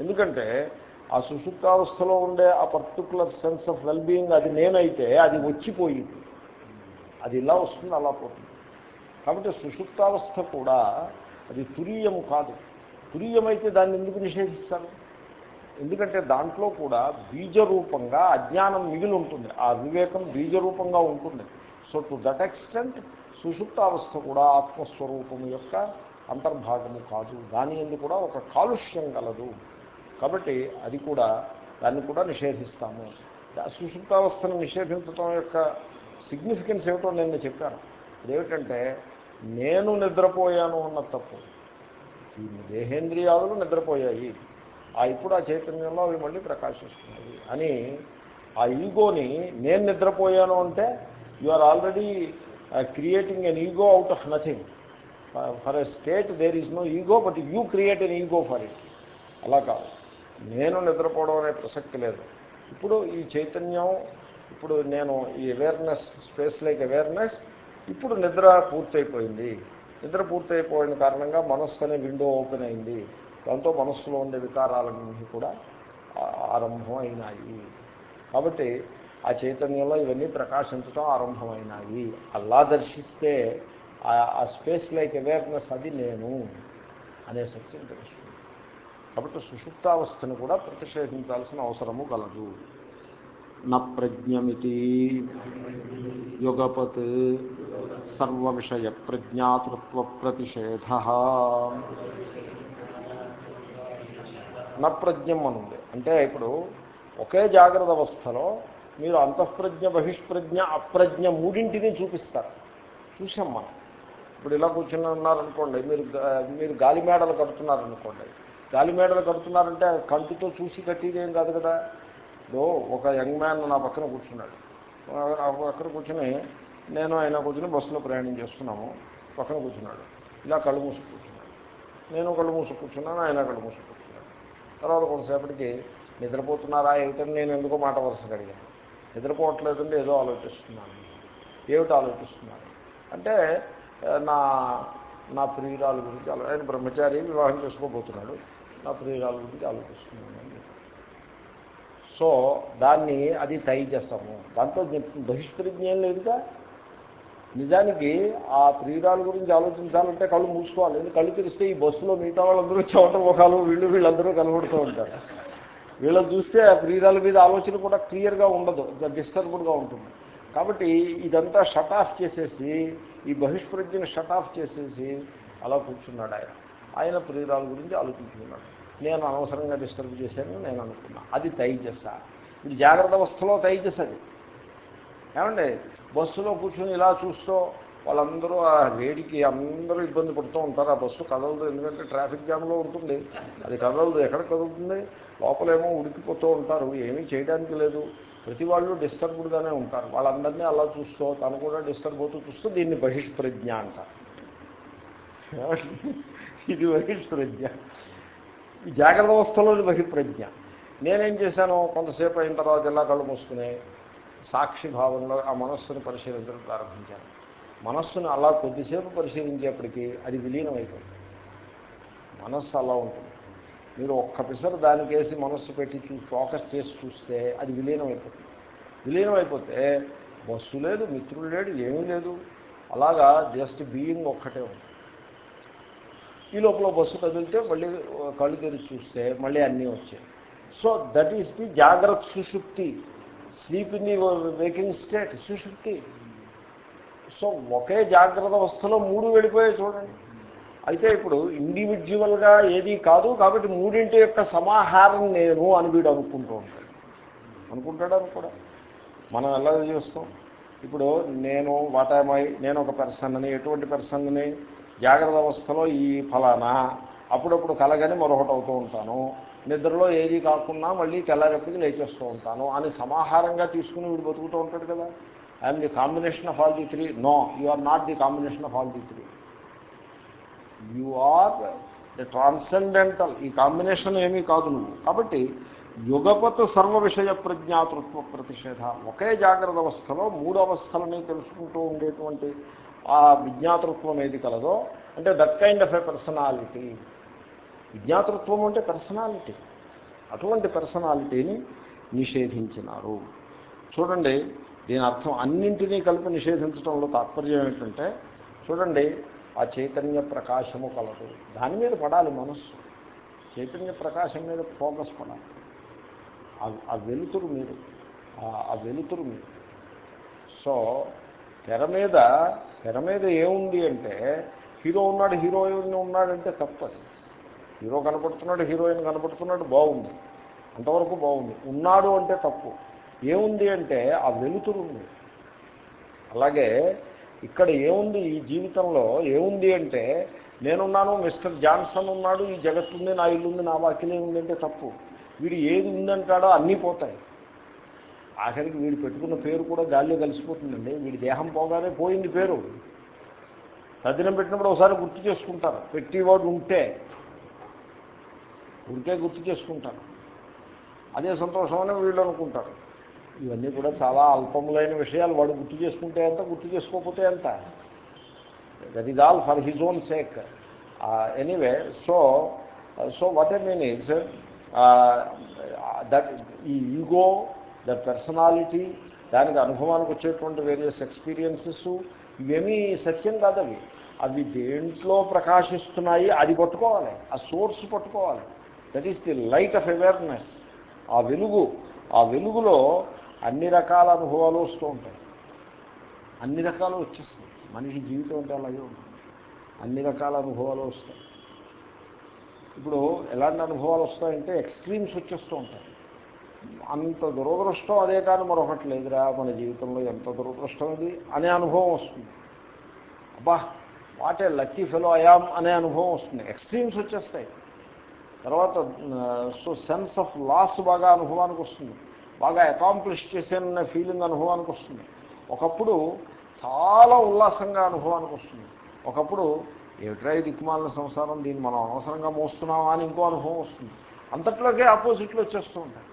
ఎందుకంటే ఆ సుషుప్తావస్థలో ఉండే ఆ పర్టికులర్ సెన్స్ ఆఫ్ వెల్బీయింగ్ అది నేనైతే అది వచ్చిపోయింది. అది ఇలా వస్తుంది అలా పోతుంది. కాబట్టి సుషుప్తావస్థ కూడా అది తురీయము కాదు. తురీయమైతే దాన్ని ఎందుకు నిషేధిస్తారు? ఎందుకంటే దాంట్లో కూడా బీజరూపంగా అజ్ఞానం మిగిలి ఉంటుంది. ఆ వివేకం బీజరూపంగా ఉంటుంది. సో టు దట్ ఎక్స్టెంట్ సుషుప్తావస్థ కూడా ఆత్మస్వరూపం యొక్క అంతర్భాగము కాదు. దాని ఎందుకు కూడా ఒక కాలుష్యం గలదు కాబట్టి అది కూడా దాన్ని కూడా నిషేధిస్తాము. సుషుప్తావస్థను నిషేధించడం యొక్క సిగ్నిఫికెన్స్ ఏమిటో నేను చెప్పాను. అదేమిటంటే నేను నిద్రపోయాను అన్న తప్పు. ఈ దేహేంద్రియాలు నిద్రపోయాయి. ఆ ఇప్పుడు ఆ చైతన్యంలో అవి మళ్ళీ ప్రకాశిస్తున్నాయి అని ఆ ఈగోని నేను నిద్రపోయాను అంటే you are already creating an ego out of nothing for a state there is no ego but you create an ego for it అలా కాదు. నేను నిద్రపోవడం అనే ప్రసక్తి లేదు. ఇప్పుడు ఈ చైతన్యం ఇప్పుడు నేను ఈ అవేర్నెస్ స్పేస్ లైక్ అవేర్నెస్ ఇప్పుడు నిద్ర పూర్తయిపోయింది. నిద్ర పూర్తయిపోయిన కారణంగా మనస్సు అనే విండో ఓపెన్ అయింది. దాంతో మనస్సులో ఉండే వికారాలన్నీ కూడా ఆరంభమైనాయి. ఆరంభం అయినాయి కాబట్టి ఆ చైతన్యంలో ఇవన్నీ ప్రకాశించడం ఆరంభమైనాయి. అలా దర్శిస్తే ఆ- స్పేస్ లైక్ అవేర్నెస్ అది నేను అనే సత్యం తెలుసు కాబట్టి సుషుప్తావస్థను కూడా ప్రతిషేధించాల్సిన అవసరము కలదు. న ప్రజ్ఞమితి యుగపత్ సర్వ విషయ ప్రజ్ఞాతృత్వ ప్రతిషేధ. నప్రజ్ఞం అనుంది. అంటే ఇప్పుడు ఒకే జాగ్రత్త అవస్థలో మీరు అంతఃప్రజ్ఞ బహిష్ప్రజ్ఞ అప్రజ్ఞ మూడింటిని చూపిస్తారు. చూసాం మనం. ఇప్పుడు ఇలా కూర్చుని ఉన్నారనుకోండి మీరు మీరు గాలి మేడలు కడుతున్నారనుకోండి గాలి మేడలు కడుతున్నారంటే కంటితో చూసి కట్టేది ఏం కాదు కదా. ఇప్పుడు ఒక యంగ్ మ్యాన్ నా పక్కన కూర్చున్నాడు. నా పక్కన కూర్చుని నేను ఆయన కూర్చుని బస్సులో ప్రయాణం చేస్తున్నాము. పక్కన కూర్చున్నాడు. ఇలా కళ్ళు మూసి కూర్చున్నాడు. నేను కళ్ళు మూసి కూర్చున్నాను ఆయన కళ్ళు మూసి కూర్చున్నాడు. తర్వాత కొంతసేపటికి నిద్రపోతున్నారా ఏమిటని నేను ఎందుకో మాట వరుసగా అడిగాను. నిద్రపోవట్లేదంటే ఏదో ఆలోచిస్తున్నాను. ఏమిటి ఆలోచిస్తున్నాను? అంటే నా నా ప్రియురాలు గురించి ఆయన బ్రహ్మచారి వివాహం చేసుకోబోతున్నాడు. నా ప్రియురాల గురించి ఆలోచిస్తున్నాను సో దాన్ని అది తైజసము. దాంతో బహిష్ప్రజ్ఞం లేదుగా? నిజానికి ఆ ప్రియురాల గురించి ఆలోచించాలంటే కళ్ళు మూసుకోవాలి. ఎందుకంటే కళ్ళు తెరిస్తే ఈ బస్సులో మిగతా వాళ్ళందరూ చవట ముఖాలు వీళ్ళు వీళ్ళందరూ కనబడుతూ ఉంటారు. వీళ్ళని చూస్తే ఆ ప్రియురాల మీద ఆలోచన కూడా క్లియర్గా ఉండదు. డిస్టర్బ్డ్గా ఉంటుంది. కాబట్టి ఇదంతా షట్ ఆఫ్ చేసేసి ఈ బహిష్ప్రజ్ఞను షట్ ఆఫ్ చేసేసి అలా కూర్చున్నాడు ఆయన. ఆయన ప్రియురాల గురించి ఆలోచించుకున్నాడు. నేను అనవసరంగా డిస్టర్బ్ చేశాను నేను అనుకున్నా. అది తైజస్. ఇది జాగ్రత్త అవస్థలో తైజస్ అది. ఏమండి? బస్సులో కూర్చొని ఇలా చూస్తూ వాళ్ళందరూ ఆ వేడికి అందరూ ఇబ్బంది పడుతూ ఉంటారు. ఆ బస్సు కదలదు ఎందుకంటే ట్రాఫిక్ జామ్లో ఉంటుంది. అది కదలదు. ఎక్కడ కదులుతుంది? లోపలేమో ఉడికిపోతూ ఉంటారు. ఏమీ చేయడానికి లేదు. ప్రతి వాళ్ళు డిస్టర్బ్డ్గానే ఉంటారు. వాళ్ళందరినీ అలా చూస్తూ తను కూడా డిస్టర్బ్ అవుతూ చూస్తూ దీన్ని బహిష్ప్రజ్ఞ అంటారు ఇది బహిష్ప్రజ్ఞ జాగ్రత్త అవస్థలోని బహిప్రజ్ఞ. నేనేం చేశాను కొంతసేపు అయిన తర్వాత ఇలా కళ్ళు మూసుకుని సాక్షి భావంలో ఆ మనస్సును పరిశీలించడం ప్రారంభించాను. మనస్సును అలా కొద్దిసేపు పరిశీలించేప్పటికీ అది విలీనం అయిపోయింది మనస్సు అలా ఉంటుంది. మీరు ఒక్క పిసరు దానికేసి మనస్సు పెట్టి చూ ఫోకస్ చేసి చూస్తే అది విలీనం అయిపోతుంది విలీనం అయిపోతే బస్సు లేదు మిత్రులు లేడు ఏమీ లేదు. అలాగా జస్ట్ బీయింగ్ ఒక్కటే ఉంది. ఈ లోపల బస్సు కదిలితే మళ్ళీ కళ్ళు తెరిచి చూస్తే మళ్ళీ అన్నీ వచ్చాయి. సో దట్ ఈస్ ది జాగ్రత్త సుషుప్తి. Sleep in the waking state సుషుప్తి. సో ఒకే జాగ్రత్త అవస్థలో మూడు వెళ్ళిపోయాయి చూడండి. అయితే ఇప్పుడు ఇండివిజువల్గా ఏది కాదు కాబట్టి మూడింటి యొక్క సమాహారం నేను అని వీడు అనుకుంటూ ఉంటాడు. అనుకుంటాడు కూడా? మనం ఎలా చేస్తాం? ఇప్పుడు నేను వాటామై నేను ఒక పర్సన్ అని ఎటువంటి పర్సన్ అని జాగ్రత్త అవస్థలో ఈ ఫలానా అప్పుడప్పుడు కలగని మరొకటి అవుతూ ఉంటాను. నిద్రలో ఏది కాకుండా మళ్ళీ తెల్లారెప్పటికి లేచేస్తూ ఉంటాను అని సమాహారంగా తీసుకుని వీడు బతుకుతూ ఉంటాడు కదా. I'm the combination of all the three no you are not the combination of all the three you are the transcendental ఈ కాంబినేషన్ ఏమీ కాదు నువ్వు. కాబట్టి యుగపత్ సర్వ విషయ ప్రజ్ఞాతృత్వ ప్రతిషేధ ఒకే జాగ్రత్త అవస్థలో మూడు అవస్థలని తెలుసుకుంటూ ఉండేటువంటి ఆ విజ్ఞాతృత్వం ఏది కలదో అంటే that kind of a personality విజ్ఞాతృత్వం అంటే పర్సనాలిటీ అటువంటి పర్సనాలిటీని నిషేధించినారు. చూడండి దీని అర్థం అన్నింటినీ కలిపి నిషేధించడంలో తాత్పర్యం ఏంటంటే చూడండి ఆ చైతన్య ప్రకాశము కలదు. దాని మీద పడాలి మనస్సు. చైతన్య ప్రకాశం మీద ఫోకస్ పడాలి. ఆ- వెలుతురు మీరు ఆ వెలుతురు మీరు సో తెర మీద తెర మీద ఏముంది అంటే హీరో ఉన్నాడు హీరోయిన్ ఉన్నాడంటే తప్పది. హీరో కనపడుతున్నాడు హీరోయిన్ కనపడుతున్నాడు బాగుంది. అంతవరకు బాగుంది. ఉన్నాడు అంటే తప్పు. ఏముంది అంటే ఆ వెలుతురు ఉంది. అలాగే ఇక్కడ ఏముంది ఈ జీవితంలో? ఏముంది అంటే నేనున్నాను మిస్టర్ జాన్సన్ ఉన్నాడు ఈ జగత్తుంది నా ఇల్లు ఉంది నా వాకిలే ఉంది అంటే తప్పు. వీడు ఏది ఉందంటాడో అన్నీ పోతాయి. ఆఖరికి వీడు పెట్టుకున్న పేరు కూడా గాల్లో కలిసిపోతుందండి. వీడి దేహం పోగానే పోయింది పేరు. తద్దినం పెట్టినప్పుడు ఒకసారి గుర్తు చేసుకుంటారు. పెట్టేవాడు ఉంటే ఉంటే గుర్తు చేసుకుంటారు. అదే సంతోషమని వీళ్ళు అనుకుంటారు. ఇవన్నీ కూడా చాలా అల్పములైన విషయాలు. వాడు గుర్తు చేసుకుంటే ఎంత గుర్తు చేసుకోకపోతే ఎంత? That is all for his own sake anyway so so what I mean is that ఈ ఈగో ద పర్సనాలిటీ దానికి అనుభవానికి వచ్చేటువంటి వేరియస్ ఎక్స్పీరియన్సెస్ ఇవేమీ సత్యం కాదు అవి. అవి దేంట్లో ప్రకాశిస్తున్నాయి అది పట్టుకోవాలి. ఆ సోర్స్ పట్టుకోవాలి. That is the light of awareness ఆ వెలుగు ఆ వెలుగులో అన్ని రకాల అనుభవాలు వస్తూ ఉంటాయి. అన్ని రకాలు వచ్చేస్తాయి. మనిషి జీవితం అంటే అలాగే ఉంటుంది. అన్ని రకాల అనుభవాలు వస్తాయి. ఇప్పుడు ఎలాంటి అనుభవాలు వస్తాయంటే ఎక్స్ట్రీమ్స్ వచ్చేస్తూ ఉంటాయి. అంత దురదృష్టం అదే కానీ మరొకటి లేదురా మన జీవితంలో ఎంత దురదృష్టం ఇది అనే అనుభవం వస్తుంది. అబ్బా what a lucky fellow I am అనే అనుభవం వస్తుంది. ఎక్స్ట్రీమ్స్ వచ్చేస్తాయి. తర్వాత సో సెన్స్ ఆఫ్ లాస్ బాగా అనుభవానికి వస్తుంది. బాగా అకాంప్లిష్ చేశానన్న ఫీలింగ్ అనుభవానికి వస్తుంది. ఒకప్పుడు చాలా ఉల్లాసంగా అనుభవానికి వస్తుంది. ఒకప్పుడు ఏమిట్రా దిక్కుమాలిన సంసారం దీన్ని మనం అనవసరంగా మోస్తున్నామా అని ఇంకో అనుభవం వస్తుంది. అంతట్లోకే ఆపోజిట్లు వచ్చేస్తూ ఉంటాయి.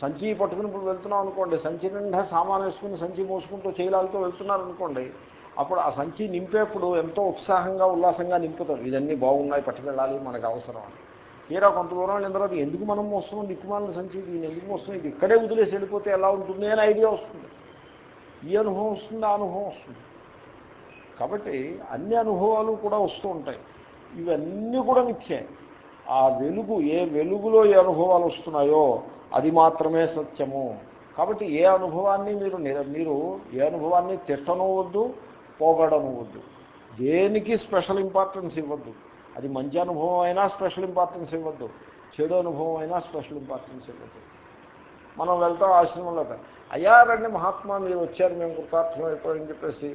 సంచి పట్టుకుని ఇప్పుడు వెళ్తున్నాం అనుకోండి సంచి నిండా సామాన్ వేసుకుని సంచి మోసుకుంటూ చేయలాలతో వెళ్తున్నారు అనుకోండి అప్పుడు ఆ సంచి నింపేప్పుడు ఎంతో ఉత్సాహంగా ఉల్లాసంగా నింపుతారు. ఇదన్నీ బాగున్నాయి పట్టుకెళ్ళాలి మనకు అవసరం అని. తీరా కొంత దూరం వెళ్ళిన తర్వాత ఎందుకు మనం మోస్తున్నాం? దిక్కుమాలిన సంచి దీన్ని ఎందుకు మోస్తున్నాం ఇది ఇక్కడే వదిలేసి వెళ్ళిపోతే ఎలా ఉంటుంది అని ఐడియా వస్తుంది. ఈ అనుభవం వస్తుంది ఆ అనుభవం వస్తుంది. కాబట్టి అన్ని అనుభవాలు కూడా వస్తూ ఉంటాయి. ఇవన్నీ కూడా మిథ్యే. ఆ వెలుగు ఏ వెలుగులో ఏ అనుభవాలు వస్తున్నాయో అది మాత్రమే సత్యము. కాబట్టి ఏ అనుభవాన్ని మీరు మీరు ఏ అనుభవాన్ని తిట్టనవద్దు పోగడనవద్దు దేనికి స్పెషల్ ఇంపార్టెన్స్ ఇవ్వద్దు? అది మంచి అనుభవం అయినా స్పెషల్ ఇంపార్టెన్స్ ఇవ్వద్దు. చెడు అనుభవం అయినా స్పెషల్ ఇంపార్టెన్స్ ఇవ్వద్దు. మనం వెళ్తాం ఆశ్రమంలో. అయ్యా రండి మహాత్మా మీరు వచ్చారు మేము కృతార్థం అయిపోయిందని చెప్పేసి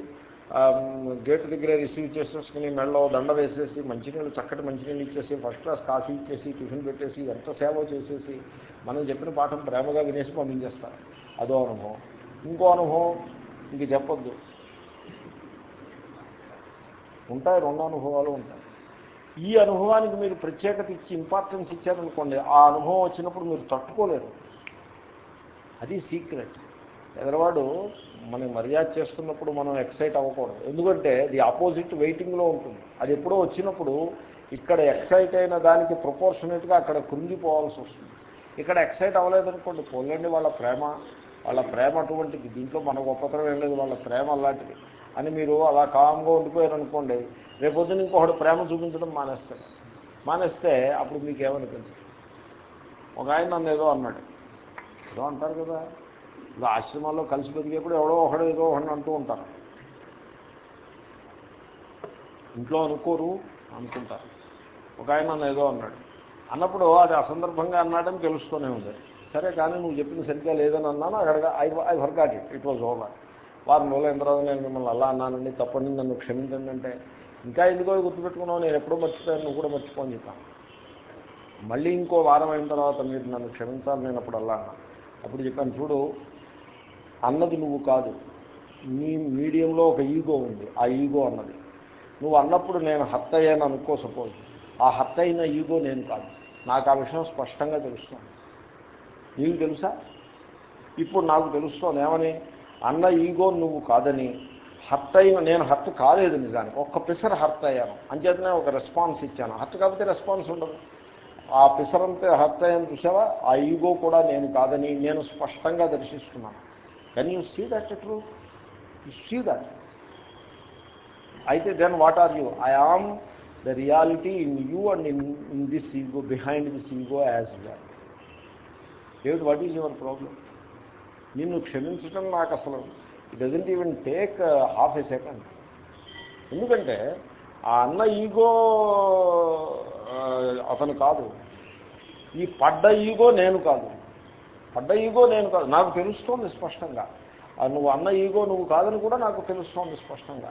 గేట్ దగ్గరే రిసీవ్ చేసేసుకుని మెడలో దండ వేసేసి మంచినీళ్ళు చక్కటి మంచినీళ్ళు ఇచ్చేసి ఫస్ట్ క్లాస్ కాఫీ ఇచ్చేసి టిఫిన్ పెట్టేసి ఎంత సేవ చేసేసి మనం చెప్పిన పాఠం ప్రేమగా వినేసి పంపించేస్తారు అదో అనుభవం. ఇంకో అనుభవం ఇంక చెప్పొద్దు. ఉంటాయి రెండు అనుభవాలు ఉంటాయి. ఈ అనుభవానికి మీరు ప్రత్యేకత ఇచ్చి ఇంపార్టెన్స్ ఇచ్చారనుకోండి ఆ అనుభవం వచ్చినప్పుడు మీరు తట్టుకోలేరు. అది సీక్రెట్ ఎదరవాడు మనం మర్యాద చేస్తున్నప్పుడు మనం ఎక్సైట్ అవ్వకూడదు. ఎందుకంటే ది ఆపోజిట్ వెయిటింగ్లో ఉంటుంది. అది ఎప్పుడో వచ్చినప్పుడు ఇక్కడ ఎక్సైట్ అయిన దానికి ప్రపోర్షనేట్గా అక్కడ కృంగిపోవాల్సి వస్తుంది. ఇక్కడ ఎక్సైట్ అవ్వలేదనుకోండి పోలండి వాళ్ళ ప్రేమ. వాళ్ళ ప్రేమ అటువంటిది. దీంట్లో మన గొప్పతనం ఏం లేదు వాళ్ళ ప్రేమ అలాంటిది. అని మీరు అలా కామ్గా ఉండిపోయారు అనుకోండి రేపొద్దున ఇంకొకటి ప్రేమ చూపించడం మానేస్తాడు మానేస్తే అప్పుడు మీకు ఏమనిపించదు ఒక ఆయన నన్ను ఏదో అన్నాడు. ఏదో అంటారు కదా ఇప్పుడు ఆశ్రమాల్లో కలిసి బతికేప్పుడు ఎవడో ఒకడు ఏదో ఒకడు అంటూ ఉంటారు. ఇంట్లో అనుకోరు అనుకుంటారు. ఒక ఆయన నన్ను ఏదో అన్నాడు. అన్నప్పుడు అది అసందర్భంగా అన్నాడని తెలుస్తూనే ఉంది. సరే కానీ నువ్వు చెప్పిన సరిగ్గా లేదని అన్నాను అక్కడ I I forgot it. It was over. వారం రోజులు ఎంత రోజులు నేను మిమ్మల్ని అలా అన్నానండి తప్పని నన్ను క్షమించండి అంటే ఇంకా ఎందుకో గుర్తుపెట్టుకున్నావు నేను ఎప్పుడో మర్చిపోయాను నువ్వు కూడా మర్చిపోని చెప్పాను. మళ్ళీ ఇంకో వారం అయిన తర్వాత మీరు నన్ను క్షమించాలి నేను అప్పుడు అలా అన్నా. అప్పుడు చెప్పాను చూడు అన్నది నువ్వు కాదు. నీ మీడియంలో ఒక ఈగో ఉంది. ఆ ఈగో అన్నది. నువ్వు అన్నప్పుడు నేను హత్య అయ్యాను అనుకో సపోజ్. ఆ హత్య అయిన ఈగో నేను కాదు. నాకు ఆ విషయం స్పష్టంగా తెలుస్తుంది. నీకు తెలుసా? ఇప్పుడు నాకు తెలుస్తోంది ఏమని? అన్న ఈగో నువ్వు కాదని హర్ట్ అయిన నేను హర్ట్ కాలేదు నిజానికి. ఒక్క పిసర్ హర్ట్ అయ్యాను అంచేతనే ఒక రెస్పాన్స్ ఇచ్చాను. హర్ట్ కాకపోతే రెస్పాన్స్ ఉండదు. ఆ పిసరంతే హర్ట్ అయ్యాను చూసావా? ఆ ఈగో కూడా నేను కాదని నేను స్పష్టంగా దర్శిస్తున్నాను. Can you see that truth you see that అయితే then what are you I am the reality in you and in in this ego behind this ego as well David what is your problem నిన్ను క్షమించటం నాకు అసలు it doesn't even take half a second ఎందుకంటే ఆ అన్న ego uh, అతను కాదు. ఈ పడ్డ ఈగో నేను కాదు. పడ్డ ఈగో నేను కాదు. నాకు తెలుస్తోంది స్పష్టంగా. ఆ నువ్వు అన్న ఈగో నువ్వు కాదని కూడా నాకు తెలుస్తోంది స్పష్టంగా.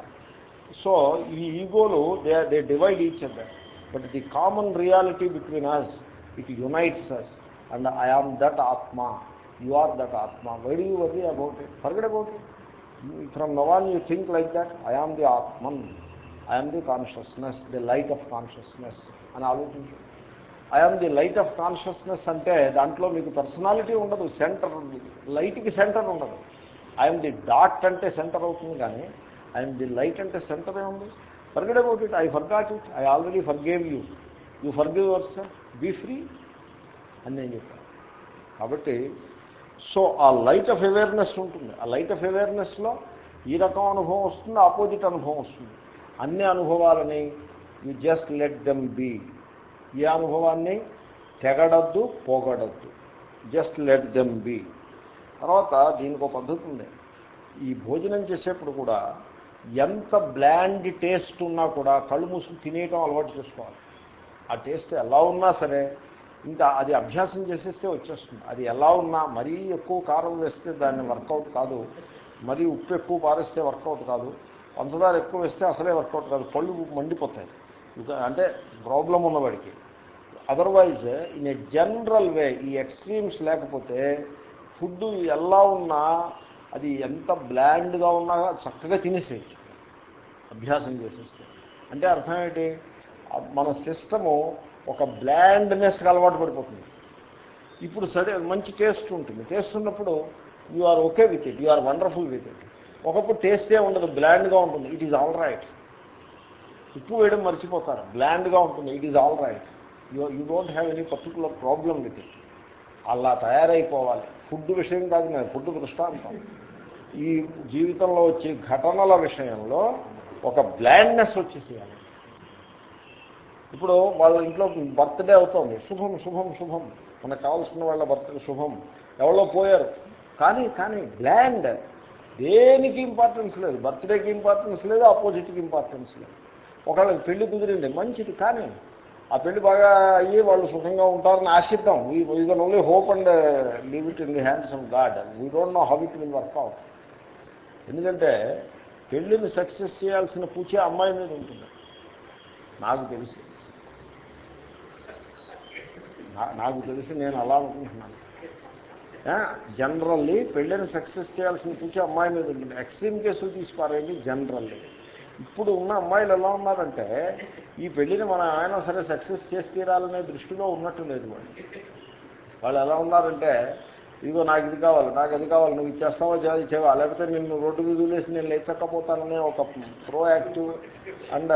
సో ఈ ఈగోలు they they divide each other but the common reality between us it unites us and I am that atma you are that atma why do you worry about it forget about it from now on you think like that I am the atman I the consciousness the light of consciousness అని ఆలోచించు I the light of consciousness అంటే దాంట్లో మీకు personality ఉండదు centre ఉంది లైట్కి centre ఉండదు. I'm the dot అంటే సెంటర్ అవుతుంది కానీ ఐఎమ్ ది లైట్ అంటే సెంటర్ ఏముంది forget about it I forgot it I already forgave you you forgive yourself be free అని నేను చెప్పాను. కాబట్టి సో ఆ లైట్ ఆఫ్ అవేర్నెస్ ఉంటుంది. ఆ లైట్ ఆఫ్ అవేర్నెస్లో ఈ రకం అనుభవం వస్తుంది ఆపోజిట్ అనుభవం వస్తుంది. అన్ని అనుభవాలని you just let them be ఈ అనుభవాన్ని? తెగడద్దు పోగడద్దు. జస్ట్ లెట్ దెమ్ బీ తర్వాత దీనికి ఒక పద్ధతి ఉంది. ఈ భోజనం చేసేప్పుడు కూడా ఎంత బ్లాండ్ టేస్ట్ ఉన్నా కూడా కళ్ళు మూసుకు తినేయటం అలవాటు చేసుకోవాలి. ఆ టేస్ట్ ఎలా ఉన్నా సరే ఇంకా అది అభ్యాసం చేసేస్తే వచ్చేస్తుంది. అది ఎలా ఉన్నా మరీ ఎక్కువ కారం వేస్తే దాన్ని వర్కౌట్ కాదు. మరీ ఉప్పు ఎక్కువ పారేస్తే వర్కౌట్ కాదు. పంచదార ఎక్కువ వేస్తే అసలే వర్కౌట్ కాదు. పళ్ళు మండిపోతాయి. అంటే ప్రాబ్లం ఉన్నవాడికి. Otherwise in a general way ఈ ఎక్స్ట్రీమ్స్ లేకపోతే ఫుడ్ ఎలా ఉన్నా అది ఎంత బ్లాండ్గా ఉన్నా చక్కగా తినేసేయచ్చు. అభ్యాసం చేసేస్తే. అంటే అర్థం ఏంటి? మన సిస్టము ఒక బ్లాండ్నెస్కి అలవాటు పడిపోతుంది. ఇప్పుడు సరే మంచి టేస్ట్ ఉంటుంది. టేస్ట్ ఉన్నప్పుడు you are okay with it you are wonderful with it. ఒకప్పుడు టేస్టే ఉండదు బ్లాండ్గా ఉంటుంది. It is all right. ఉప్పు వేయడం మర్చిపోతారు. బ్లాండ్గా ఉంటుంది. It is all right. You you don't have any particular problem with it. అలా తయారైపోవాలి. ఫుడ్ విషయం కాదు నేను ఫుడ్ దృష్టాంతం. ఈ జీవితంలో వచ్చే ఘటనల విషయంలో ఒక బ్లాండ్నెస్ వచ్చేసేయాలి. ఇప్పుడు వాళ్ళ ఇంట్లో బర్త్డే అవుతుంది. శుభం శుభం శుభం. మనకు కావాల్సిన వాళ్ళ బర్త్డే శుభం. ఎవరో పోయారు. కానీ కానీ బ్లాండ్ దేనికి ఇంపార్టెన్స్ లేదు. బర్త్డేకి ఇంపార్టెన్స్ లేదు ఆపోజిట్కి ఇంపార్టెన్స్ లేదు. ఒకవేళ పెళ్ళి కుదిరింది మంచిది. కానీ ఆ పెళ్ళి బాగా అయ్యి వాళ్ళు సుఖంగా ఉంటారని ఆశిద్దాం. We can only hope and leave it in the hands of God we don't know how it will work out ఎందుకంటే పెళ్ళిని సక్సెస్ చేయాల్సిన పూచ అమ్మాయి మీద ఉంటుంది. నాకు తెలిసి. నా- నాకు తెలిసి నేను అలా అనుకుంటున్నాను. జనరల్లీ పెళ్ళిని సక్సెస్ చేయాల్సిన పూచి అమ్మాయి మీద ఉంటుంది. ఎక్స్ట్రీమ్ కేసులు తీసిపారేయండి జనరల్లీ ఇప్పుడు ఉన్న అమ్మాయిలు ఎలా ఉన్నారంటే ఈ పెళ్ళిని మనం ఏమైనా సరే సక్సెస్ చేసి తీరాలనే దృష్టిలో ఉన్నట్టు లేదు వాళ్ళు వాళ్ళు ఎలా ఉన్నారంటే ఇదిగో నాకు ఇది కావాలి నాకు అది కావాలి నువ్వు ఇచ్చేస్తావా చేయాలి ఇచ్చేవా? లేకపోతే నిన్ను రోడ్డు మీద వదిలేసి నేను లేచక్కపోతాననే ఒక ప్రో యాక్టివ్ అండ్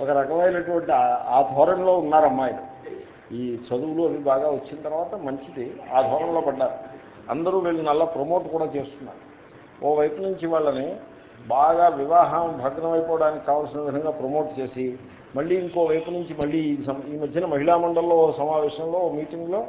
ఒక రకమైనటువంటి ఆ- ధోరణిలో ఉన్నారు అమ్మాయిలు. ఈ చదువులు అవి బాగా వచ్చిన తర్వాత మంచిది ఆ ధోరణిలో పడ్డారు. అందరూ వీళ్ళు నల్ల ప్రమోట్ కూడా చేస్తున్నారు. ఓ వైపు నుంచి వాళ్ళని బాగా వివాహం భగ్నమైపోవడానికి కావాల్సిన విధంగా ప్రమోట్ చేసి మళ్ళీ ఇంకో వైపు నుంచి మళ్ళీ ఈ ఈ మధ్యన మహిళా మండలిలో సమావేశంలో మీటింగ్లో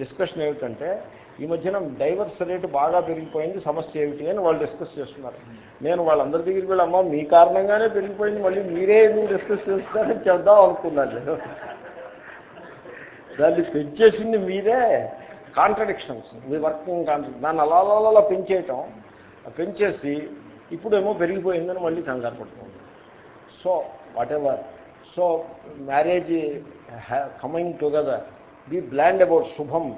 డిస్కషన్ ఏమిటంటే ఈ మధ్యన డైవర్స్ రేటు బాగా పెరిగిపోయింది సమస్య ఏమిటి అని వాళ్ళు డిస్కస్ చేస్తున్నారు. నేను వాళ్ళందరి దగ్గరికి వెళ్ళి అమ్మ మీ కారణంగానే పెరిగిపోయింది మళ్ళీ మీరే ఎందుకు డిస్కస్ చేస్తారని చెప్దాం అనుకున్నాను నేను. దాన్ని పెంచేసింది మీరే. కాంట్రడిక్షన్స్ మీ వర్కింగ్ కాంట్రడిక్షన్ దాన్ని అలా అలా అలా పెంచేయటం పెంచేసి ఇప్పుడేమో పెరిగిపోయిందని మళ్ళీ కంగారు పడుతుంది so whatever so marriage coming together. Be bland about శుభం.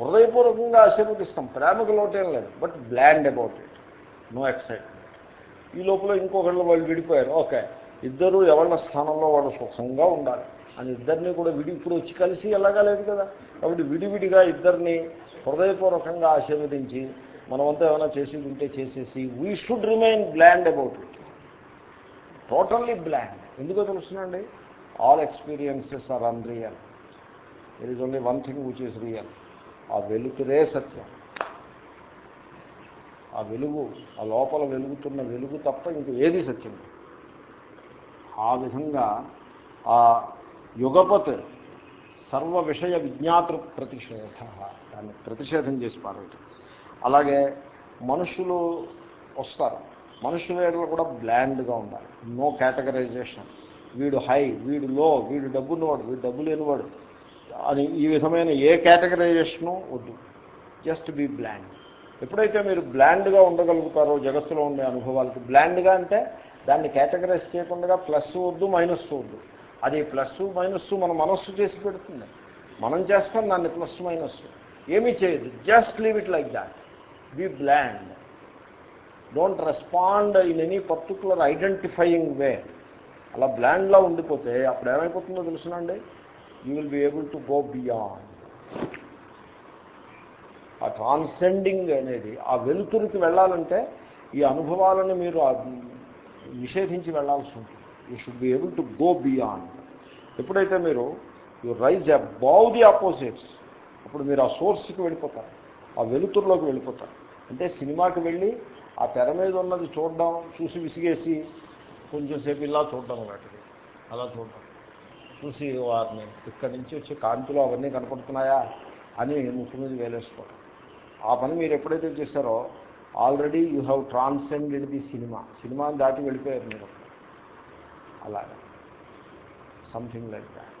హృదయపూర్వకంగా ఆశీర్వదిస్తాం. ప్రేమకు లోటేం లేదు. But bland about it. No excitement. ఈ లోపల ఇంకొకళ్ళు వాళ్ళు విడిపోయారు. ఓకే. ఇద్దరు ఎవరిన స్థానంలో వాళ్ళు సుఖంగా ఉండాలి. అని ఇద్దరిని కూడా విడి ఇప్పుడు వచ్చి కలిసి ఎలాగా లేదు కదా. కాబట్టి విడివిడిగా ఇద్దరిని హృదయపూర్వకంగా ఆశీర్వదించి మనమంతా ఏమైనా చేసి ఉంటే చేసేసి we should remain bland about it totally bland ఎందుకో తెలుసునండి all experiences are unreal it is only one thing which is real ఆ వెలుతురే సత్యం. ఆ వెలుగు ఆ లోపల వెలుగుతున్న వెలుగు తప్ప ఇంక ఏది సత్యం ఆ విధంగా ఆ యుగపత్ సర్వ విషయ విజ్ఞాతృ ప్రతిషేధ దాన్ని ప్రతిషేధం చేసి పారవటం అలాగే మనుషులు వస్తారు. మనుషుల ఏడలో కూడా బ్లాండ్గా ఉండాలి. No categorisation. వీడు హై వీడు లో వీడు డబ్బున్నవాడు వీడు డబ్బు లేనివాడు. అని ఈ విధమైన ఏ కేటగరైజేషను వద్దు. Just be bland. ఎప్పుడైతే మీరు బ్లాండ్గా ఉండగలుగుతారో జగత్తులో ఉండే అనుభవాలకి బ్లాండ్గా అంటే దాన్ని కేటగరైజ్ చేయకుండా ప్లస్ వద్దు మైనస్ వద్దు. అది ప్లస్ మైనస్ మన మనస్సు చేసి పెడుతుంది. మనం చేస్తాం దాన్ని ప్లస్ మైనస్. ఏమీ చేయదు just leave it like that. Be bland. Don't respond in any particular identifying way. అలా బ్లాండ్లా ఉండిపోతే అప్పుడు ఏమైపోతుందో తెలుసునండి you will be able to go beyond. ఆ ట్రాన్సెండింగ్ అనేది ఆ వెలుతురికి వెళ్ళాలంటే ఈ అనుభవాలను మీరు ఆ నిషేధించి వెళ్ళాల్సి ఉంటుంది. You should be able to go beyond. ఎప్పుడైతే మీరు you rise above the opposites అప్పుడు మీరు ఆ సోర్స్కి వెళ్ళిపోతారు. ఆ వెలుతురులోకి వెళ్ళిపోతారు. అంటే సినిమాకి వెళ్ళి ఆ తెర మీద ఉన్నది చూడడం చూసి విసిగేసి కొంచెంసేపు ఇలా చూడడం వాటిని అలా చూడడం. చూసి వారిని ఇక్కడి నుంచి వచ్చే కాంతులు అవన్నీ కనపడుతున్నాయా అని ముక్కు మీద వేలేసుకోవడం. ఆ పని మీరు ఎప్పుడైతే చేశారో already you have transcended the cinema. సినిమాని దాటి వెళ్ళిపోయారు మీరు. అలాగా. Something like that.